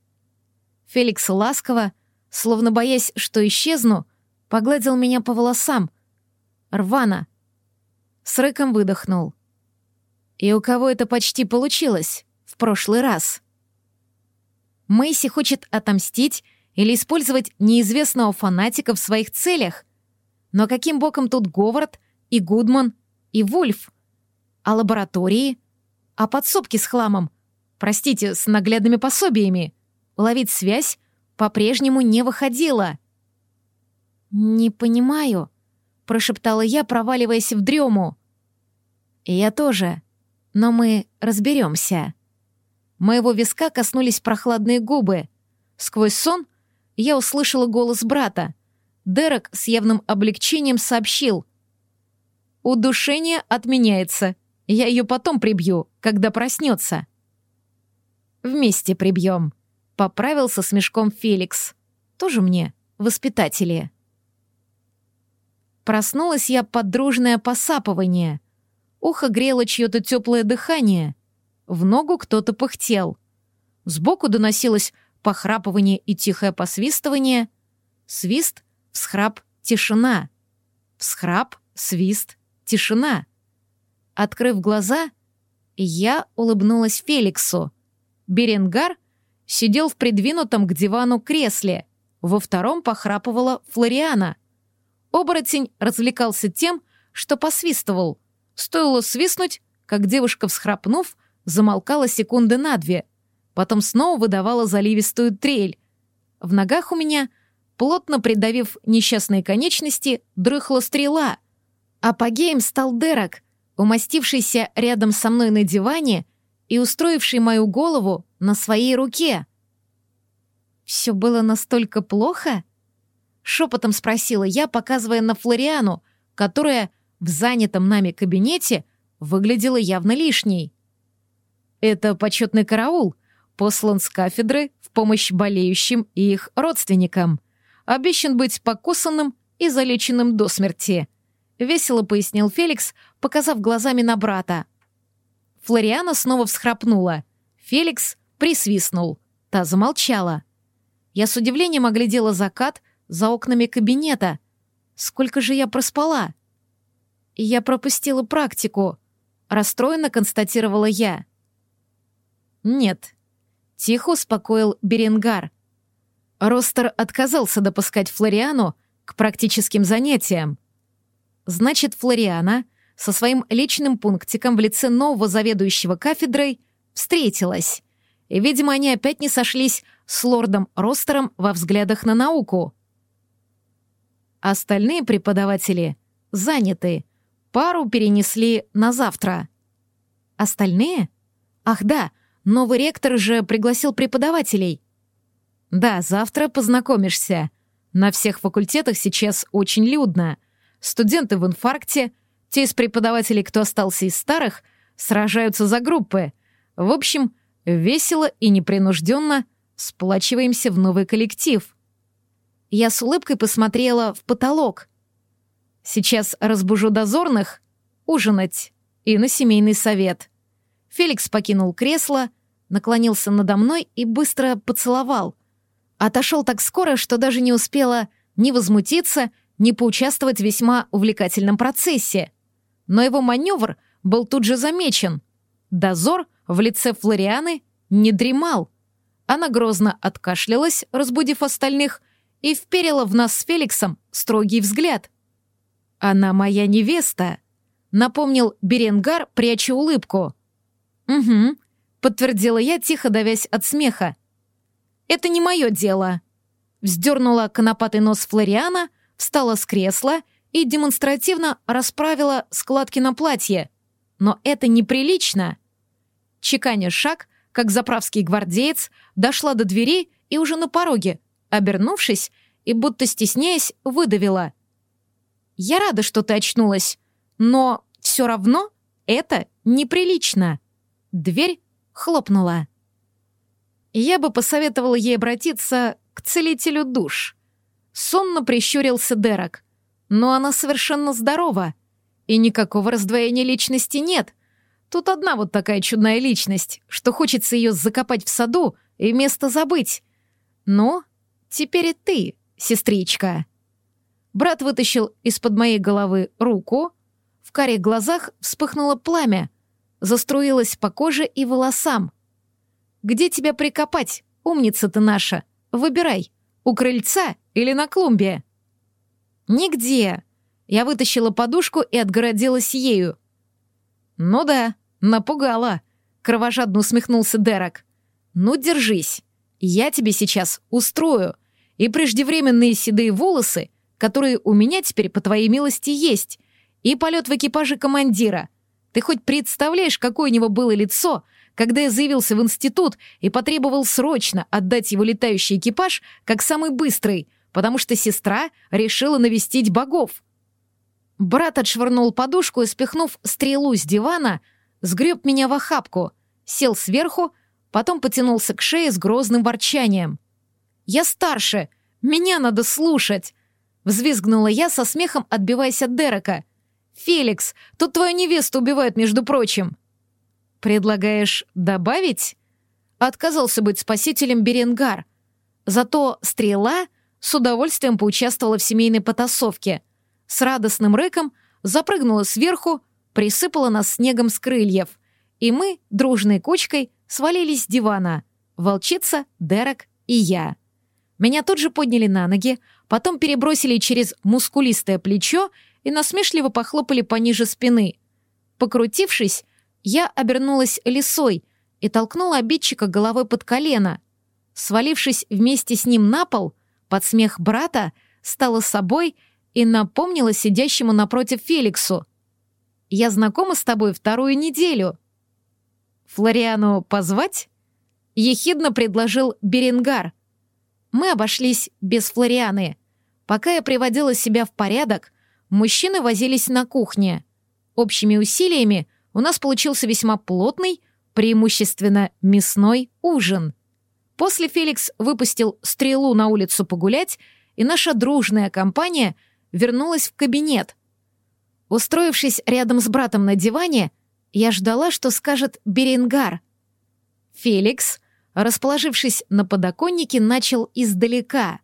Speaker 1: Феликс ласково, словно боясь, что исчезну, погладил меня по волосам — Рвано. С рыком выдохнул. И у кого это почти получилось в прошлый раз? Мэйси хочет отомстить или использовать неизвестного фанатика в своих целях. Но каким боком тут Говард и Гудман и Вульф? А лаборатории? А подсобки с хламом? Простите, с наглядными пособиями? Ловить связь по-прежнему не выходило. «Не понимаю», прошептала я, проваливаясь в дрему. «Я тоже. Но мы разберемся. Моего виска коснулись прохладные губы. Сквозь сон я услышала голос брата. Дерек с явным облегчением сообщил. «Удушение отменяется. Я ее потом прибью, когда проснется». «Вместе прибьем», — поправился с мешком Феликс. «Тоже мне, воспитатели». Проснулась я под дружное посапывание. ухо грело чье-то теплое дыхание. В ногу кто-то пыхтел. Сбоку доносилось похрапывание и тихое посвистывание. Свист, всхрап, тишина. Всхрап, свист, тишина. Открыв глаза, я улыбнулась Феликсу. Беренгар сидел в придвинутом к дивану кресле. Во втором похрапывала Флориана. Оборотень развлекался тем, что посвистывал. Стоило свистнуть, как девушка, всхрапнув, замолкала секунды на две. Потом снова выдавала заливистую трель. В ногах у меня, плотно придавив несчастные конечности, дрыхла стрела. Апогеем стал Дерек, умастившийся рядом со мной на диване и устроивший мою голову на своей руке. «Все было настолько плохо?» — шепотом спросила я, показывая на Флориану, которая в занятом нами кабинете выглядела явно лишней. «Это почетный караул», послан с кафедры в помощь болеющим и их родственникам. Обещан быть покусанным и залеченным до смерти. Весело пояснил Феликс, показав глазами на брата. Флориана снова всхрапнула. Феликс присвистнул. Та замолчала. Я с удивлением оглядела закат за окнами кабинета. Сколько же я проспала? Я пропустила практику. Расстроенно констатировала я. Нет, Тихо успокоил Беренгар. Ростер отказался допускать Флориану к практическим занятиям. Значит, Флориана со своим личным пунктиком в лице нового заведующего кафедрой встретилась. И, видимо, они опять не сошлись с лордом Ростером во взглядах на науку. Остальные преподаватели заняты. Пару перенесли на завтра. Остальные? Ах да, Новый ректор же пригласил преподавателей. Да, завтра познакомишься. На всех факультетах сейчас очень людно. Студенты в инфаркте, те из преподавателей, кто остался из старых, сражаются за группы. В общем, весело и непринужденно сплачиваемся в новый коллектив. Я с улыбкой посмотрела в потолок. Сейчас разбужу дозорных, ужинать и на семейный совет. Феликс покинул кресло, наклонился надо мной и быстро поцеловал. Отошел так скоро, что даже не успела ни возмутиться, ни поучаствовать в весьма увлекательном процессе. Но его маневр был тут же замечен. Дозор в лице Флорианы не дремал. Она грозно откашлялась, разбудив остальных, и вперила в нас с Феликсом строгий взгляд. «Она моя невеста», — напомнил Беренгар, пряча улыбку. «Угу», — подтвердила я, тихо давясь от смеха. «Это не мое дело». Вздернула конопатый нос Флориана, встала с кресла и демонстративно расправила складки на платье. Но это неприлично. Чеканя шаг, как заправский гвардеец, дошла до двери и уже на пороге, обернувшись и будто стесняясь, выдавила. «Я рада, что ты очнулась, но все равно это неприлично». Дверь хлопнула. Я бы посоветовала ей обратиться к целителю душ. Сонно прищурился Дерек. Но она совершенно здорова. И никакого раздвоения личности нет. Тут одна вот такая чудная личность, что хочется ее закопать в саду и место забыть. Ну, теперь и ты, сестричка. Брат вытащил из-под моей головы руку. В карих глазах вспыхнуло пламя — заструилась по коже и волосам. «Где тебя прикопать, умница ты наша? Выбирай, у крыльца или на клумбе?» «Нигде». Я вытащила подушку и отгородилась ею. «Ну да, напугала», — кровожадно усмехнулся Дерек. «Ну, держись. Я тебе сейчас устрою. И преждевременные седые волосы, которые у меня теперь, по твоей милости, есть, и полет в экипаже командира — ты хоть представляешь, какое у него было лицо, когда я заявился в институт и потребовал срочно отдать его летающий экипаж как самый быстрый, потому что сестра решила навестить богов? Брат отшвырнул подушку и, спихнув стрелу с дивана, сгреб меня в охапку, сел сверху, потом потянулся к шее с грозным ворчанием. «Я старше! Меня надо слушать!» Взвизгнула я со смехом, отбиваясь от Дерека. Феликс, тут твою невесту убивают, между прочим». «Предлагаешь добавить?» Отказался быть спасителем Беренгар. Зато стрела с удовольствием поучаствовала в семейной потасовке. С радостным рыком запрыгнула сверху, присыпала нас снегом с крыльев. И мы, дружной кучкой, свалились с дивана. Волчица, Дерек и я. Меня тут же подняли на ноги, потом перебросили через мускулистое плечо и насмешливо похлопали пониже спины. Покрутившись, я обернулась лисой и толкнула обидчика головой под колено. Свалившись вместе с ним на пол, под смех брата, стала собой и напомнила сидящему напротив Феликсу. «Я знакома с тобой вторую неделю». «Флориану позвать?» — ехидно предложил Беренгар — мы обошлись без Флорианы. Пока я приводила себя в порядок, мужчины возились на кухне. Общими усилиями у нас получился весьма плотный, преимущественно мясной ужин. После Феликс выпустил стрелу на улицу погулять, и наша дружная компания вернулась в кабинет. Устроившись рядом с братом на диване, я ждала, что скажет Беренгар. Феликс расположившись на подоконнике, начал издалека.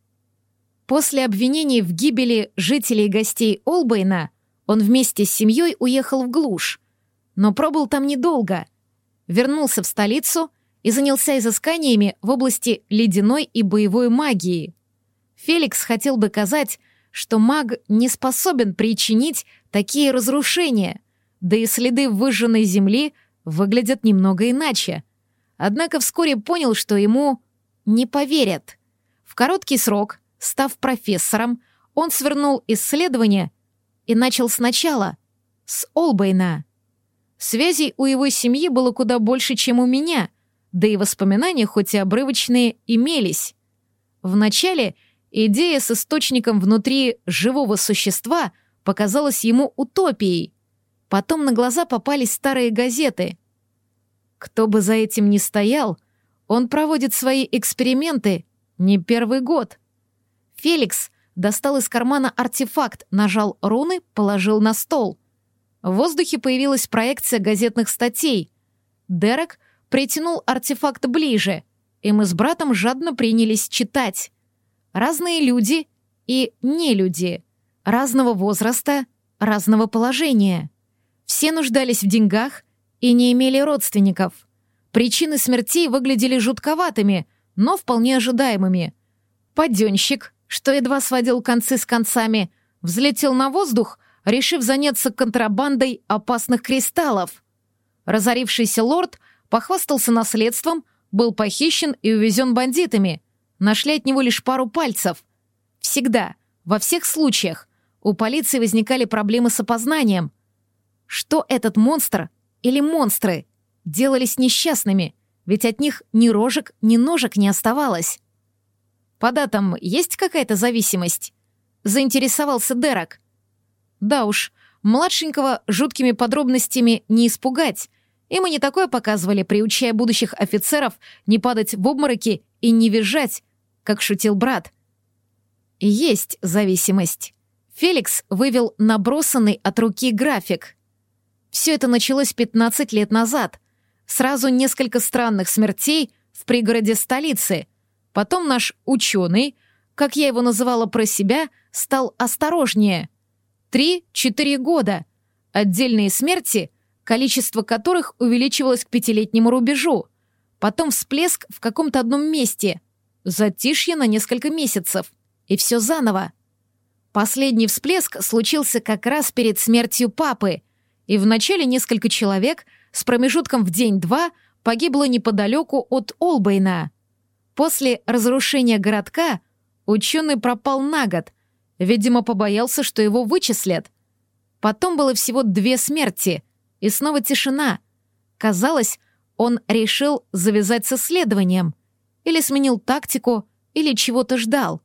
Speaker 1: После обвинений в гибели жителей и гостей Олбейна он вместе с семьей уехал в глушь, но пробыл там недолго. Вернулся в столицу и занялся изысканиями в области ледяной и боевой магии. Феликс хотел доказать, что маг не способен причинить такие разрушения, да и следы выжженной земли выглядят немного иначе — Однако вскоре понял, что ему не поверят. В короткий срок, став профессором, он свернул исследование и начал сначала, с Олбейна. Связей у его семьи было куда больше, чем у меня, да и воспоминания, хоть и обрывочные, имелись. Вначале идея с источником внутри живого существа показалась ему утопией. Потом на глаза попались старые газеты — кто бы за этим ни стоял, он проводит свои эксперименты не первый год. Феликс достал из кармана артефакт, нажал руны, положил на стол. В воздухе появилась проекция газетных статей. Дерек притянул артефакт ближе, и мы с братом жадно принялись читать. Разные люди и не люди, разного возраста, разного положения. Все нуждались в деньгах и не имели родственников. Причины смертей выглядели жутковатыми, но вполне ожидаемыми. Паденщик, что едва сводил концы с концами, взлетел на воздух, решив заняться контрабандой опасных кристаллов. Разорившийся лорд похвастался наследством, был похищен и увезен бандитами. Нашли от него лишь пару пальцев. Всегда, во всех случаях, у полиции возникали проблемы с опознанием. Что этот монстр или монстры делались несчастными, ведь от них ни рожек, ни ножек не оставалось. По датам есть какая-то зависимость? Заинтересовался Дерек. Да уж, младшенького жуткими подробностями не испугать, и мы не такое показывали, приучая будущих офицеров не падать в обмороки и не визжать, как шутил брат. Есть зависимость. Феликс вывел набросанный от руки график. Все это началось 15 лет назад. Сразу несколько странных смертей в пригороде столицы. Потом наш ученый, как я его называла про себя, стал осторожнее. Три-четыре года. Отдельные смерти, количество которых увеличивалось к пятилетнему рубежу. Потом всплеск в каком-то одном месте. Затишье на несколько месяцев. И все заново. Последний всплеск случился как раз перед смертью папы — и вначале несколько человек с промежутком в день-два погибло неподалеку от Олбейна. После разрушения городка ученый пропал на год, видимо, побоялся, что его вычислят. Потом было всего две смерти, и снова тишина. Казалось, он решил завязать с исследованием, или сменил тактику, или чего-то ждал.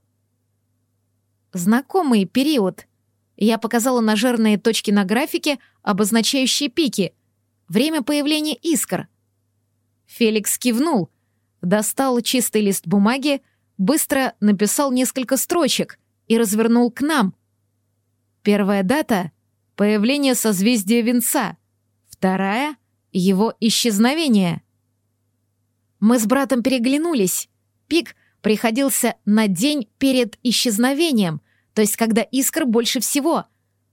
Speaker 1: Знакомый период — я показала на жирные точки на графике, обозначающие пики. Время появления искр. Феликс кивнул, достал чистый лист бумаги, быстро написал несколько строчек и развернул к нам. Первая дата — появление созвездия Венца. Вторая — его исчезновение. Мы с братом переглянулись. Пик приходился на день перед исчезновением, то есть когда искр больше всего.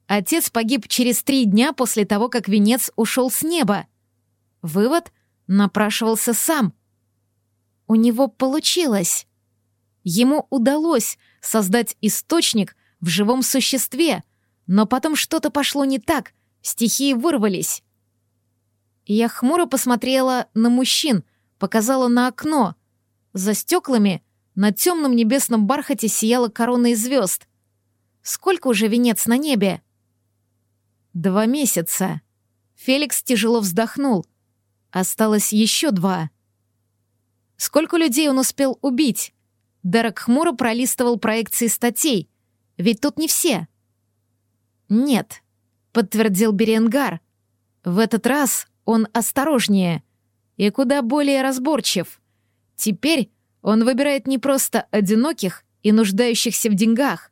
Speaker 1: Отец погиб через три дня после того, как венец ушел с неба. Вывод напрашивался сам. У него получилось. Ему удалось создать источник в живом существе, но потом что-то пошло не так, стихии вырвались. Я хмуро посмотрела на мужчин, показала на окно. За стеклами на темном небесном бархате сияла корона звезд. Сколько уже венец на небе? Два месяца. Феликс тяжело вздохнул. Осталось еще два. Сколько людей он успел убить? Дерек хмуро пролистывал проекции статей. Ведь тут не все. «Нет», — подтвердил Беренгар. «В этот раз он осторожнее и куда более разборчив. Теперь он выбирает не просто одиноких и нуждающихся в деньгах.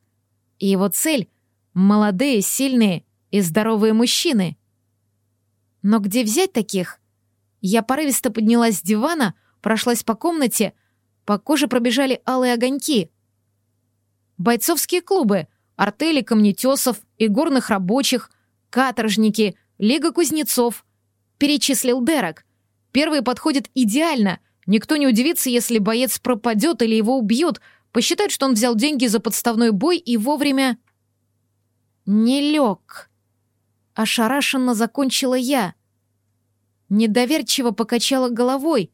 Speaker 1: И его цель — молодые, сильные и здоровые мужчины. Но где взять таких? Я порывисто поднялась с дивана, прошлась по комнате, по коже пробежали алые огоньки. Бойцовские клубы, артели камнетесов и горных рабочих, каторжники, лига кузнецов. Перечислил Дерек. Первый подходит идеально. Никто не удивится, если боец пропадет или его убьют, посчитает, что он взял деньги за подставной бой и вовремя... Не лег. Ошарашенно закончила я. Недоверчиво покачала головой.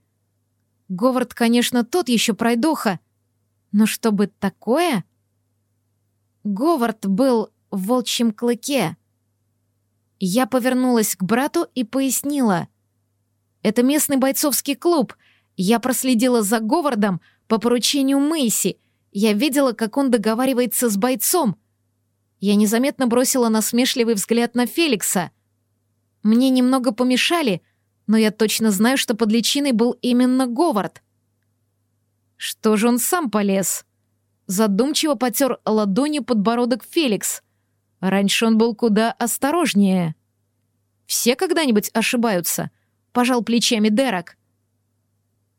Speaker 1: Говард, конечно, тот еще пройдоха. Но чтобы такое... Говард был в волчьем клыке. Я повернулась к брату и пояснила. Это местный бойцовский клуб. Я проследила за Говардом по поручению Мэйси. Я видела, как он договаривается с бойцом. Я незаметно бросила насмешливый взгляд на Феликса. Мне немного помешали, но я точно знаю, что под личиной был именно Говард. Что же он сам полез? Задумчиво потер ладонью подбородок Феликс. Раньше он был куда осторожнее. Все когда-нибудь ошибаются — пожал плечами Дерек.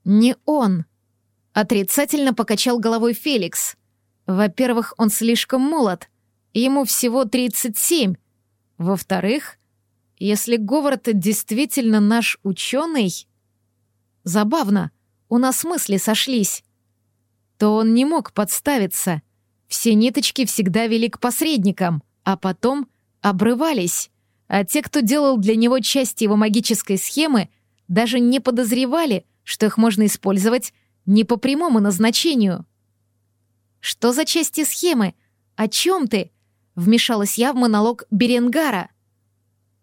Speaker 1: «Не он», — отрицательно покачал головой Феликс. «Во-первых, он слишком молод, ему всего 37. Во-вторых, если Говард действительно наш ученый...» «Забавно, у нас мысли сошлись. То он не мог подставиться. Все ниточки всегда вели к посредникам, а потом обрывались а те, кто делал для него часть его магической схемы, даже не подозревали, что их можно использовать не по прямому назначению. «Что за части схемы? О чем ты?» — вмешалась я в монолог Беренгара.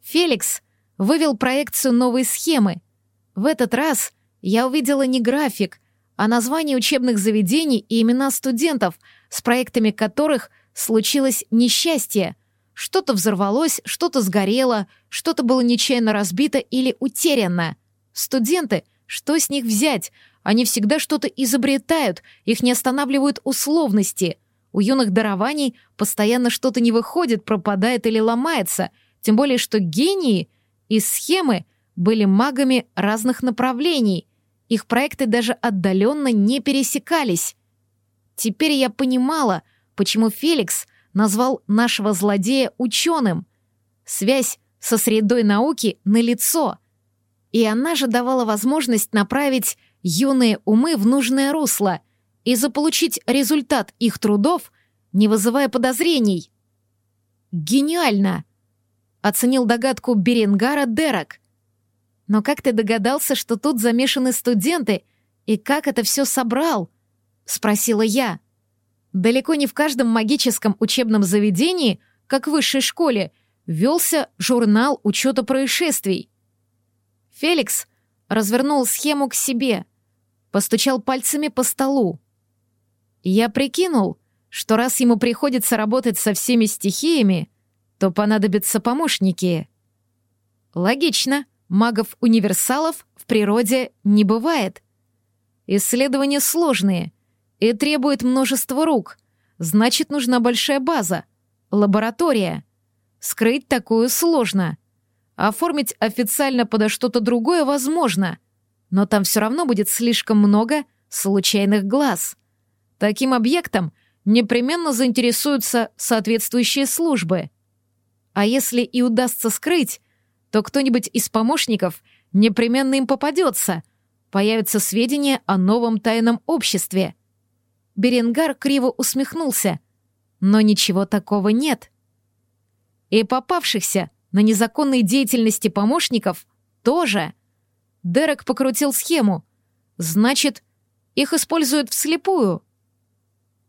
Speaker 1: Феликс вывел проекцию новой схемы. В этот раз я увидела не график, а название учебных заведений и имена студентов, с проектами которых случилось несчастье — что-то взорвалось, что-то сгорело, что-то было нечаянно разбито или утеряно. Студенты, что с них взять? Они всегда что-то изобретают, их не останавливают условности. У юных дарований постоянно что-то не выходит, пропадает или ломается, тем более что гении из схемы были магами разных направлений. Их проекты даже отдаленно не пересекались. Теперь я понимала, почему Феликс назвал нашего злодея ученым. Связь со средой науки налицо. И она же давала возможность направить юные умы в нужное русло и заполучить результат их трудов, не вызывая подозрений. «Гениально!» — оценил догадку Беренгара Дерек. «Но как ты догадался, что тут замешаны студенты, и как это все собрал?» — спросила я. Далеко не в каждом магическом учебном заведении, как в высшей школе, велся журнал учета происшествий. Феликс развернул схему к себе, постучал пальцами по столу. Я прикинул, что раз ему приходится работать со всеми стихиями, то понадобятся помощники. Логично, магов-универсалов в природе не бывает. Исследования сложные — и требует множество рук. Значит, нужна большая база, лаборатория. Скрыть такое сложно. Оформить официально подо что-то другое возможно, но там все равно будет слишком много случайных глаз. Таким объектом непременно заинтересуются соответствующие службы. А если и удастся скрыть, то кто-нибудь из помощников непременно им попадется. Появятся сведения о новом тайном обществе. Беренгар криво усмехнулся. Но ничего такого нет. И попавшихся на незаконной деятельности помощников тоже. Дерек покрутил схему. Значит, их используют вслепую.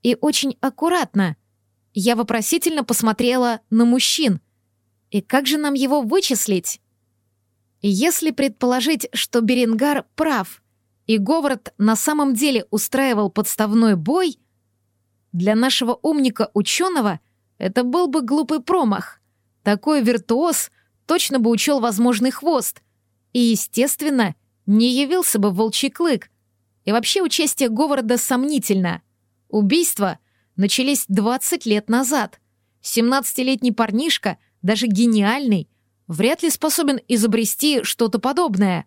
Speaker 1: И очень аккуратно. Я вопросительно посмотрела на мужчин. И как же нам его вычислить? Если предположить, что Беренгар прав, и Говард на самом деле устраивал подставной бой, для нашего умника-ученого это был бы глупый промах. Такой виртуоз точно бы учел возможный хвост и, естественно, не явился бы волчий клык. И вообще участие Говарда сомнительно. Убийства начались 20 лет назад. 17-летний парнишка, даже гениальный, вряд ли способен изобрести что-то подобное.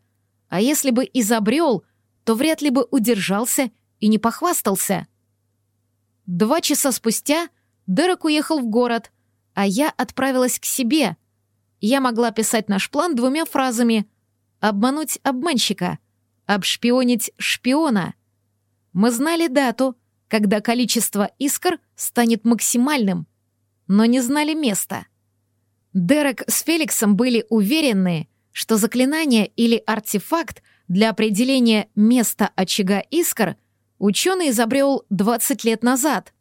Speaker 1: А если бы изобрел, то вряд ли бы удержался и не похвастался. Два часа спустя Дерек уехал в город, а я отправилась к себе. Я могла писать наш план двумя фразами «обмануть обманщика», «обшпионить шпиона». Мы знали дату, когда количество искр станет максимальным, но не знали места. Дерек с Феликсом были уверены, что заклинание или артефакт для определения места очага искр ученый изобрел 20 лет назад.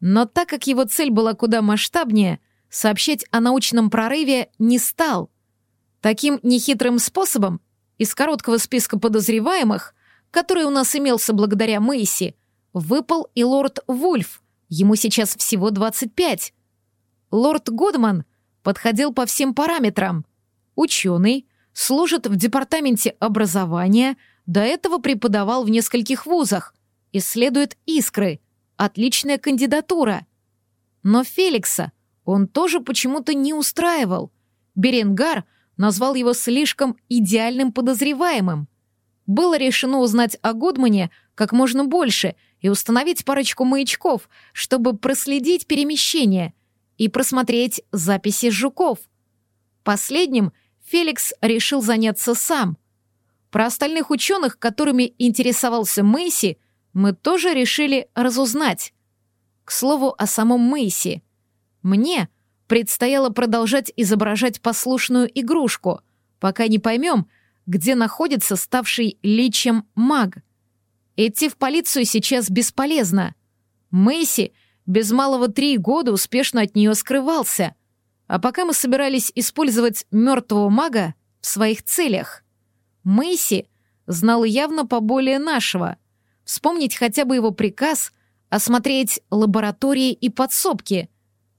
Speaker 1: Но так как его цель была куда масштабнее, сообщать о научном прорыве не стал. Таким нехитрым способом из короткого списка подозреваемых, который у нас имелся благодаря Мэйси, выпал и лорд Вульф, ему сейчас всего 25. Лорд Годман — подходил по всем параметрам. Ученый, служит в департаменте образования, до этого преподавал в нескольких вузах, исследует искры, отличная кандидатура. Но Феликса он тоже почему-то не устраивал. Беренгар назвал его слишком идеальным подозреваемым. Было решено узнать о Гудмане как можно больше и установить парочку маячков, чтобы проследить перемещение — и просмотреть записи жуков. Последним Феликс решил заняться сам. Про остальных ученых, которыми интересовался Мэйси, мы тоже решили разузнать. К слову о самом Мэйси. Мне предстояло продолжать изображать послушную игрушку, пока не поймем, где находится ставший личем маг. Идти в полицию сейчас бесполезно. Мэйси — без малого три года успешно от нее скрывался. А пока мы собирались использовать мертвого мага в своих целях, Мэйси знал явно поболее нашего. Вспомнить хотя бы его приказ осмотреть лаборатории и подсобки.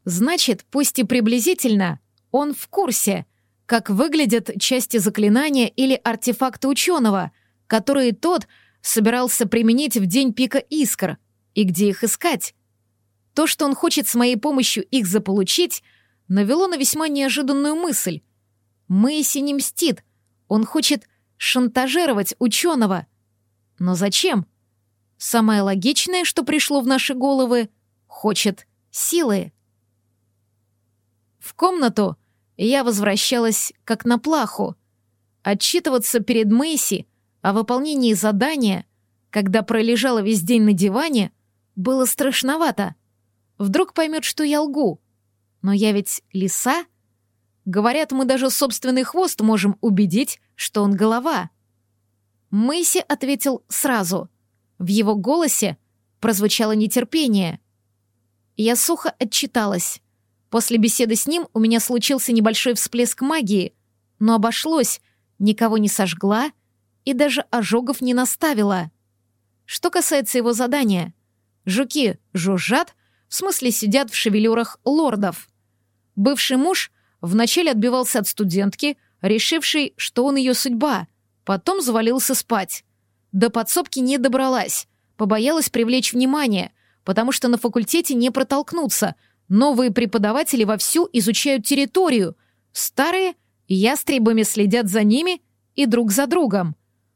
Speaker 1: Значит, пусть и приблизительно, он в курсе, как выглядят части заклинания или артефакты ученого, которые тот собирался применить в день пика искр, и где их искать. То, что он хочет с моей помощью их заполучить, навело на весьма неожиданную мысль. Мэйси не мстит. Он хочет шантажировать ученого. Но зачем? Самое логичное, что пришло в наши головы, хочет силы. В комнату я возвращалась как на плаху. Отчитываться перед Мэйси о выполнении задания, когда пролежала весь день на диване, было страшновато. Вдруг поймет, что я лгу. Но я ведь лиса. Говорят, мы даже собственный хвост можем убедить, что он голова. Мэйси ответил сразу. В его голосе прозвучало нетерпение. Я сухо отчиталась. После беседы с ним у меня случился небольшой всплеск магии, но обошлось, никого не сожгла и даже ожогов не наставила. Что касается его задания, жуки жужжат, в смысле сидят в шевелюрах лордов. Бывший муж вначале отбивался от студентки, решившей, что он ее судьба, потом завалился спать. До подсобки не добралась, побоялась привлечь внимание, потому что на факультете не протолкнуться, Новые преподаватели вовсю изучают территорию. Старые ястребами следят за ними и друг за другом.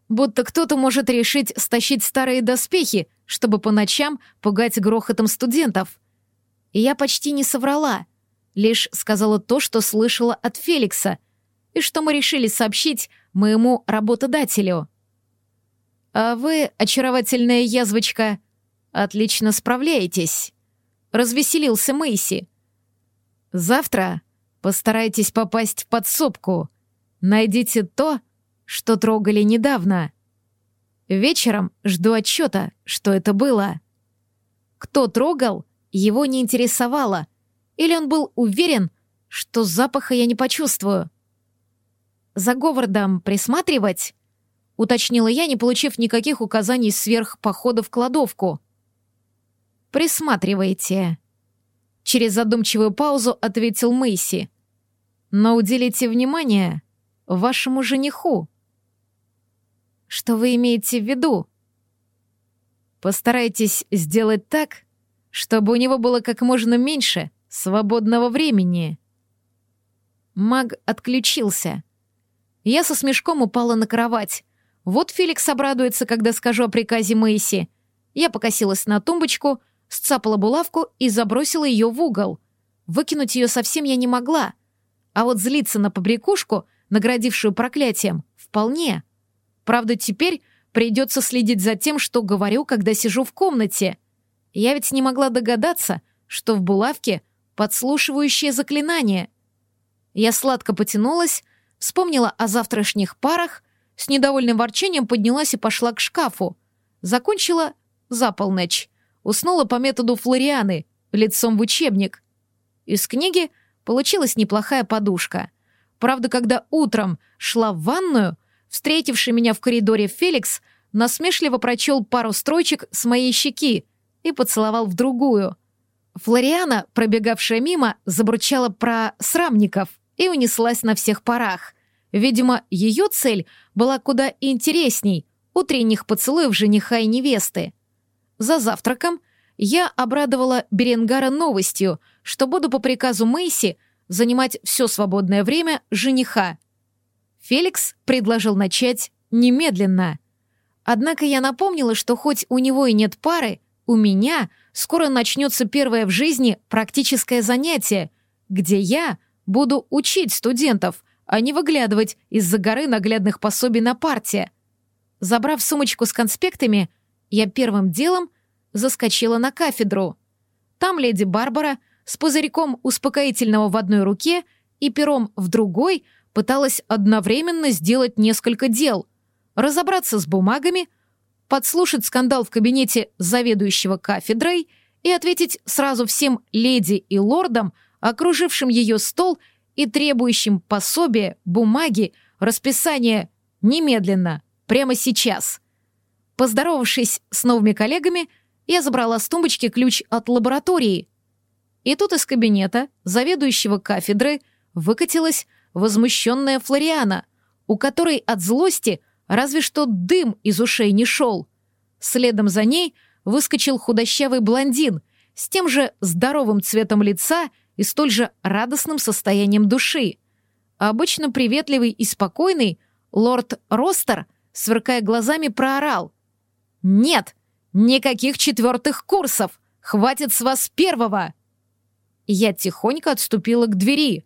Speaker 1: Будто кто-то может решить стащить старые доспехи, чтобы по ночам пугать грохотом студентов. И я почти не соврала, лишь сказала то, что слышала от Феликса, и что мы решили сообщить моему работодателю. «А вы, очаровательная язвочка, отлично справляетесь», — развеселился Мэйси. «Завтра постарайтесь попасть в подсобку. Найдите то, что трогали недавно. Вечером жду отчета, что это было. Кто трогал, его не интересовало, или он был уверен, что запаха я не почувствую. За Говардом присматривать? Уточнила я, не получив никаких указаний сверх похода в кладовку. «Присматривайте», — через задумчивую паузу ответил Мэйси. «Но уделите внимание вашему жениху». Что вы имеете в виду? Постарайтесь сделать так, чтобы у него было как можно меньше свободного времени. Маг отключился. Я со смешком упала на кровать. Вот Феликс обрадуется, когда скажу о приказе Мэйси. Я покосилась на тумбочку, сцапала булавку и забросила ее в угол. Выкинуть ее совсем я не могла. А вот злиться на побрякушку, наградившую проклятием, вполне. Правда, теперь придется следить за тем, что говорю, когда сижу в комнате. Я ведь не могла догадаться, что в булавке подслушивающее заклинание. Я сладко потянулась, вспомнила о завтрашних парах, с недовольным ворчением поднялась и пошла к шкафу. Закончила за полночь. Уснула по методу Флорианы, лицом в учебник. Из книги получилась неплохая подушка. Правда, когда утром шла в ванную — Встретивший меня в коридоре Феликс насмешливо прочел пару строчек с моей щеки и поцеловал в другую. Флориана, пробегавшая мимо, забурчала про срамников и унеслась на всех парах. Видимо, ее цель была куда интересней утренних поцелуев жениха и невесты. За завтраком я обрадовала Беренгара новостью, что буду по приказу Мэйси занимать все свободное время жениха — Феликс предложил начать немедленно. Однако я напомнила, что хоть у него и нет пары, у меня скоро начнется первое в жизни практическое занятие, где я буду учить студентов, а не выглядывать из-за горы наглядных пособий на партия. Забрав сумочку с конспектами, я первым делом заскочила на кафедру. Там леди Барбара с пузырьком успокоительного в одной руке и пером в другой — пыталась одновременно сделать несколько дел. Разобраться с бумагами, подслушать скандал в кабинете заведующего кафедрой и ответить сразу всем леди и лордам, окружившим ее стол и требующим пособия, бумаги, расписания немедленно, прямо сейчас. Поздоровавшись с новыми коллегами, я забрала с тумбочки ключ от лаборатории. И тут из кабинета заведующего кафедры выкатилась возмущенная Флориана, у которой от злости разве что дым из ушей не шел. Следом за ней выскочил худощавый блондин с тем же здоровым цветом лица и столь же радостным состоянием души. обычно приветливый и спокойный лорд Ростер, сверкая глазами, проорал. «Нет, никаких четвертых курсов! Хватит с вас первого!» Я тихонько отступила к двери.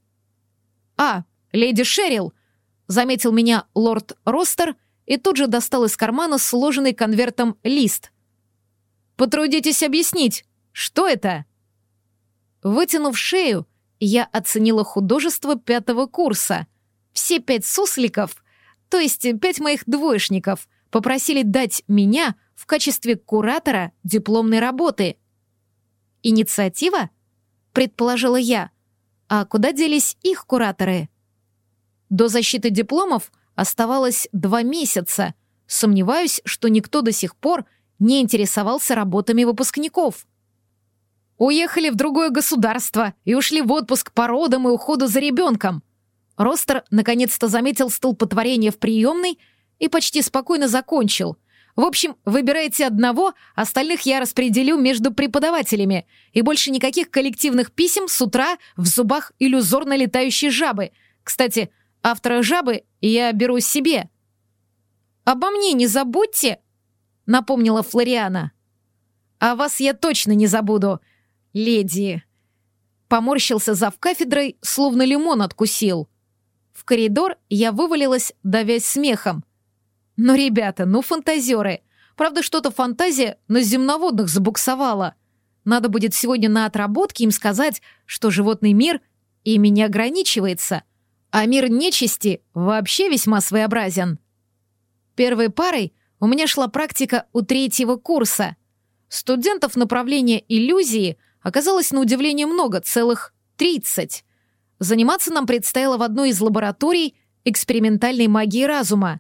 Speaker 1: «А, «Леди Шерил!» — заметил меня лорд Ростер и тут же достал из кармана сложенный конвертом лист. «Потрудитесь объяснить, что это?» Вытянув шею, я оценила художество пятого курса. Все пять сусликов, то есть пять моих двоечников, попросили дать меня в качестве куратора дипломной работы. «Инициатива?» — предположила я. «А куда делись их кураторы?» До защиты дипломов оставалось два месяца. Сомневаюсь, что никто до сих пор не интересовался работами выпускников. Уехали в другое государство и ушли в отпуск по родам и уходу за ребенком. Ростер наконец-то заметил столпотворение в приемной и почти спокойно закончил. В общем, выбирайте одного, остальных я распределю между преподавателями. И больше никаких коллективных писем с утра в зубах иллюзорно летающей жабы. Кстати, автора жабы я беру себе. «Обо мне не забудьте», — напомнила Флориана. «О вас я точно не забуду, леди». Поморщился зав кафедрой, словно лимон откусил. В коридор я вывалилась, давясь смехом. Но, ребята, ну фантазеры. Правда, что-то фантазия на земноводных забуксовала. Надо будет сегодня на отработке им сказать, что животный мир ими не ограничивается, а мир нечисти вообще весьма своеобразен. Первой парой у меня шла практика у третьего курса. Студентов направления иллюзии оказалось на удивление много, целых 30. Заниматься нам предстояло в одной из лабораторий экспериментальной магии разума.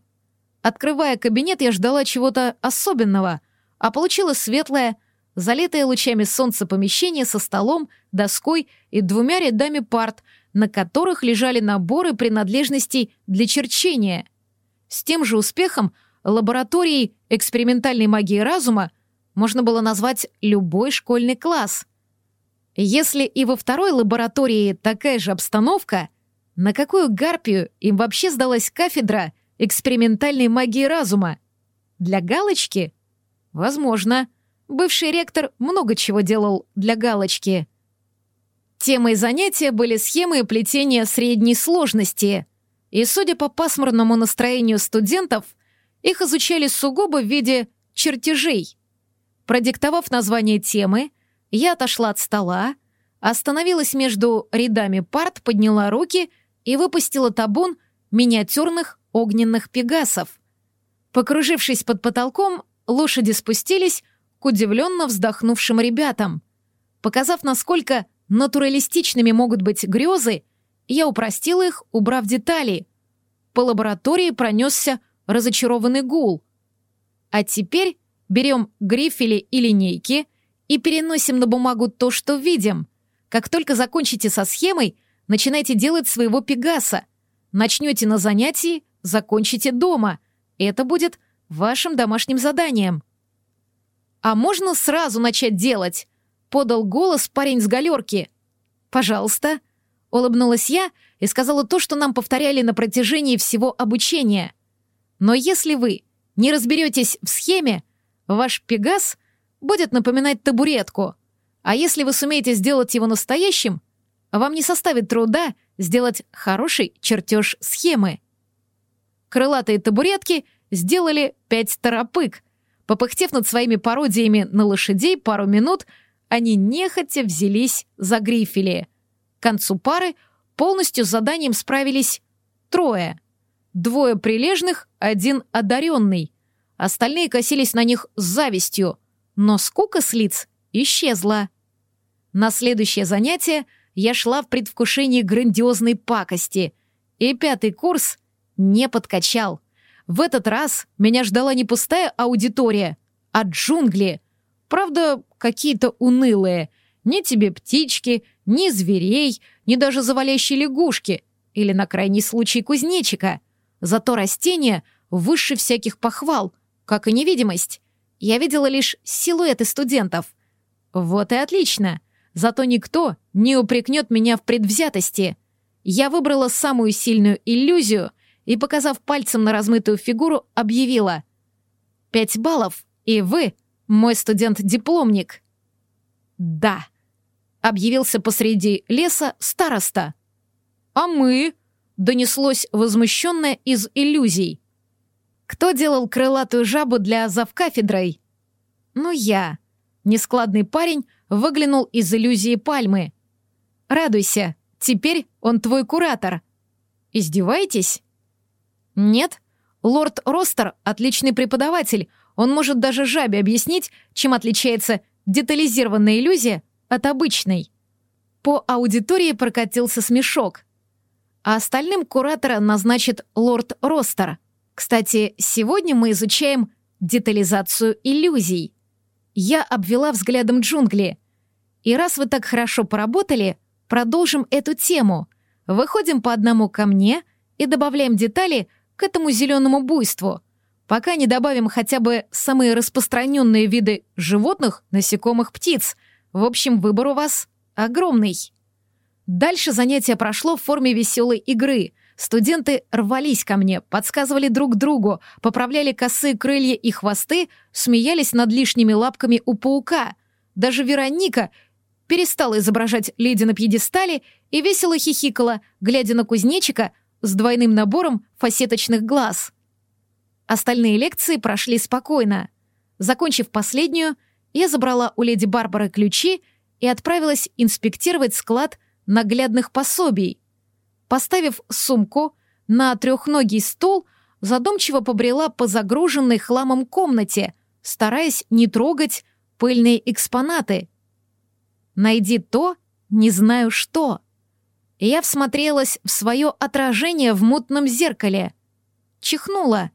Speaker 1: Открывая кабинет, я ждала чего-то особенного, а получила светлое, залитое лучами солнца помещение со столом, доской и двумя рядами парт, на которых лежали наборы принадлежностей для черчения. С тем же успехом лабораторией экспериментальной магии разума можно было назвать любой школьный класс. Если и во второй лаборатории такая же обстановка, на какую гарпию им вообще сдалась кафедра — экспериментальной магии разума. Для галочки? Возможно. Бывший ректор много чего делал для галочки. Темой занятия были схемы плетения средней сложности. И, судя по пасмурному настроению студентов, их изучали сугубо в виде чертежей. Продиктовав название темы, я отошла от стола, остановилась между рядами парт, подняла руки и выпустила табун миниатюрных огненных пегасов. Покружившись под потолком, лошади спустились к удивленно вздохнувшим ребятам. Показав, насколько натуралистичными могут быть грезы, я упростила их, убрав детали. По лаборатории пронесся разочарованный гул. А теперь берем грифели и линейки и переносим на бумагу то, что видим. Как только закончите со схемой, начинайте делать своего пегаса. Начнете на занятии, закончите дома. Это будет вашим домашним заданием. «А можно сразу начать делать?» — подал голос парень с галерки. «Пожалуйста», — улыбнулась я и сказала то, что нам повторяли на протяжении всего обучения. «Но если вы не разберетесь в схеме, ваш Пегас будет напоминать табуретку, а если вы сумеете сделать его настоящим, вам не составит труда сделать хороший чертеж схемы» крылатые табуретки сделали пять торопык. Попыхтев над своими пародиями на лошадей пару минут, они нехотя взялись за грифели. К концу пары полностью с заданием справились трое. Двое прилежных, один одаренный. Остальные косились на них с завистью, но скука с лиц исчезла. На следующее занятие я шла в предвкушении грандиозной пакости, и пятый курс не подкачал. В этот раз меня ждала не пустая аудитория, а джунгли. Правда, какие-то унылые. Ни тебе птички, ни зверей, ни даже завалящей лягушки. Или, на крайний случай, кузнечика. Зато растения выше всяких похвал, как и невидимость. Я видела лишь силуэты студентов. Вот и отлично. Зато никто не упрекнет меня в предвзятости. Я выбрала самую сильную иллюзию — и, показав пальцем на размытую фигуру, объявила «Пять баллов, и вы мой студент-дипломник». «Да», — объявился посреди леса староста. «А мы?» — донеслось возмущенное из иллюзий. «Кто делал крылатую жабу для завкафедрой?» «Ну, я». Нескладный парень выглянул из иллюзии пальмы. «Радуйся, теперь он твой куратор». «Издеваетесь?» Нет. Лорд Ростер — отличный преподаватель. Он может даже жабе объяснить, чем отличается детализированная иллюзия от обычной. По аудитории прокатился смешок. А остальным куратора назначит лорд Ростер. Кстати, сегодня мы изучаем детализацию иллюзий. Я обвела взглядом джунгли. И раз вы так хорошо поработали, продолжим эту тему. Выходим по одному ко мне и добавляем детали — к этому зеленому буйству. Пока не добавим хотя бы самые распространенные виды животных, насекомых, птиц. В общем, выбор у вас огромный. Дальше занятие прошло в форме веселой игры. Студенты рвались ко мне, подсказывали друг другу, поправляли косые крылья и хвосты, смеялись над лишними лапками у паука. Даже Вероника перестала изображать леди на пьедестале и весело хихикала, глядя на кузнечика с двойным набором фасеточных глаз. Остальные лекции прошли спокойно. Закончив последнюю, я забрала у леди Барбары ключи и отправилась инспектировать склад наглядных пособий. Поставив сумку на трехногий стол, задумчиво побрела по загруженной хламом комнате, стараясь не трогать пыльные экспонаты. «Найди то, не знаю что». Я всмотрелась в свое отражение в мутном зеркале. Чихнула.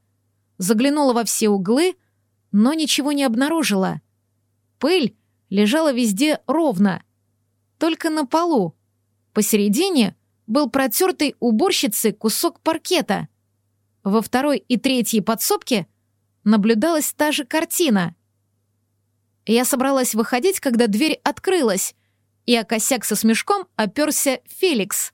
Speaker 1: Заглянула во все углы, но ничего не обнаружила. Пыль лежала везде ровно. Только на полу. Посередине был протертый уборщицы кусок паркета. Во второй и третьей подсобке наблюдалась та же картина. Я собралась выходить, когда дверь открылась, и о косяк со смешком оперся Феликс.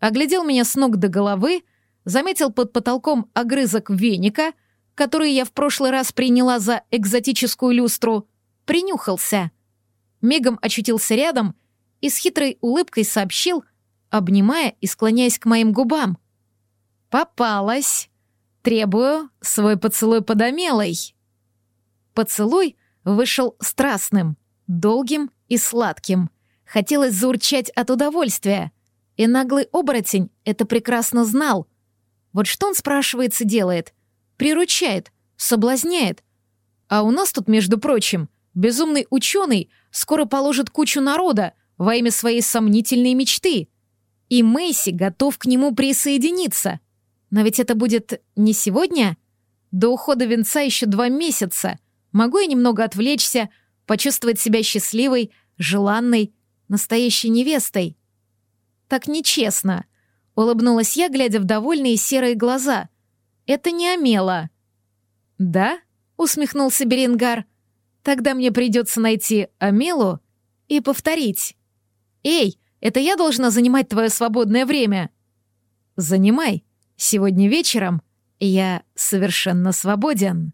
Speaker 1: Оглядел меня с ног до головы, заметил под потолком огрызок веника, который я в прошлый раз приняла за экзотическую люстру, принюхался. Мигом очутился рядом и с хитрой улыбкой сообщил, обнимая и склоняясь к моим губам. «Попалась. Требую свой поцелуй подомелой». Поцелуй вышел страстным, долгим и сладким. Хотелось заурчать от удовольствия. И наглый оборотень это прекрасно знал. Вот что он, спрашивается, делает? Приручает, соблазняет. А у нас тут, между прочим, безумный ученый скоро положит кучу народа во имя своей сомнительной мечты — и Мэйси готов к нему присоединиться. Но ведь это будет не сегодня. До ухода венца еще два месяца. Могу я немного отвлечься, почувствовать себя счастливой, желанной, настоящей невестой? Так нечестно. Улыбнулась я, глядя в довольные серые глаза. Это не Амела. Да? Усмехнулся Беренгар. Тогда мне придется найти Амелу и повторить. Эй, это я должна занимать твое свободное время?» «Занимай. Сегодня вечером я совершенно свободен».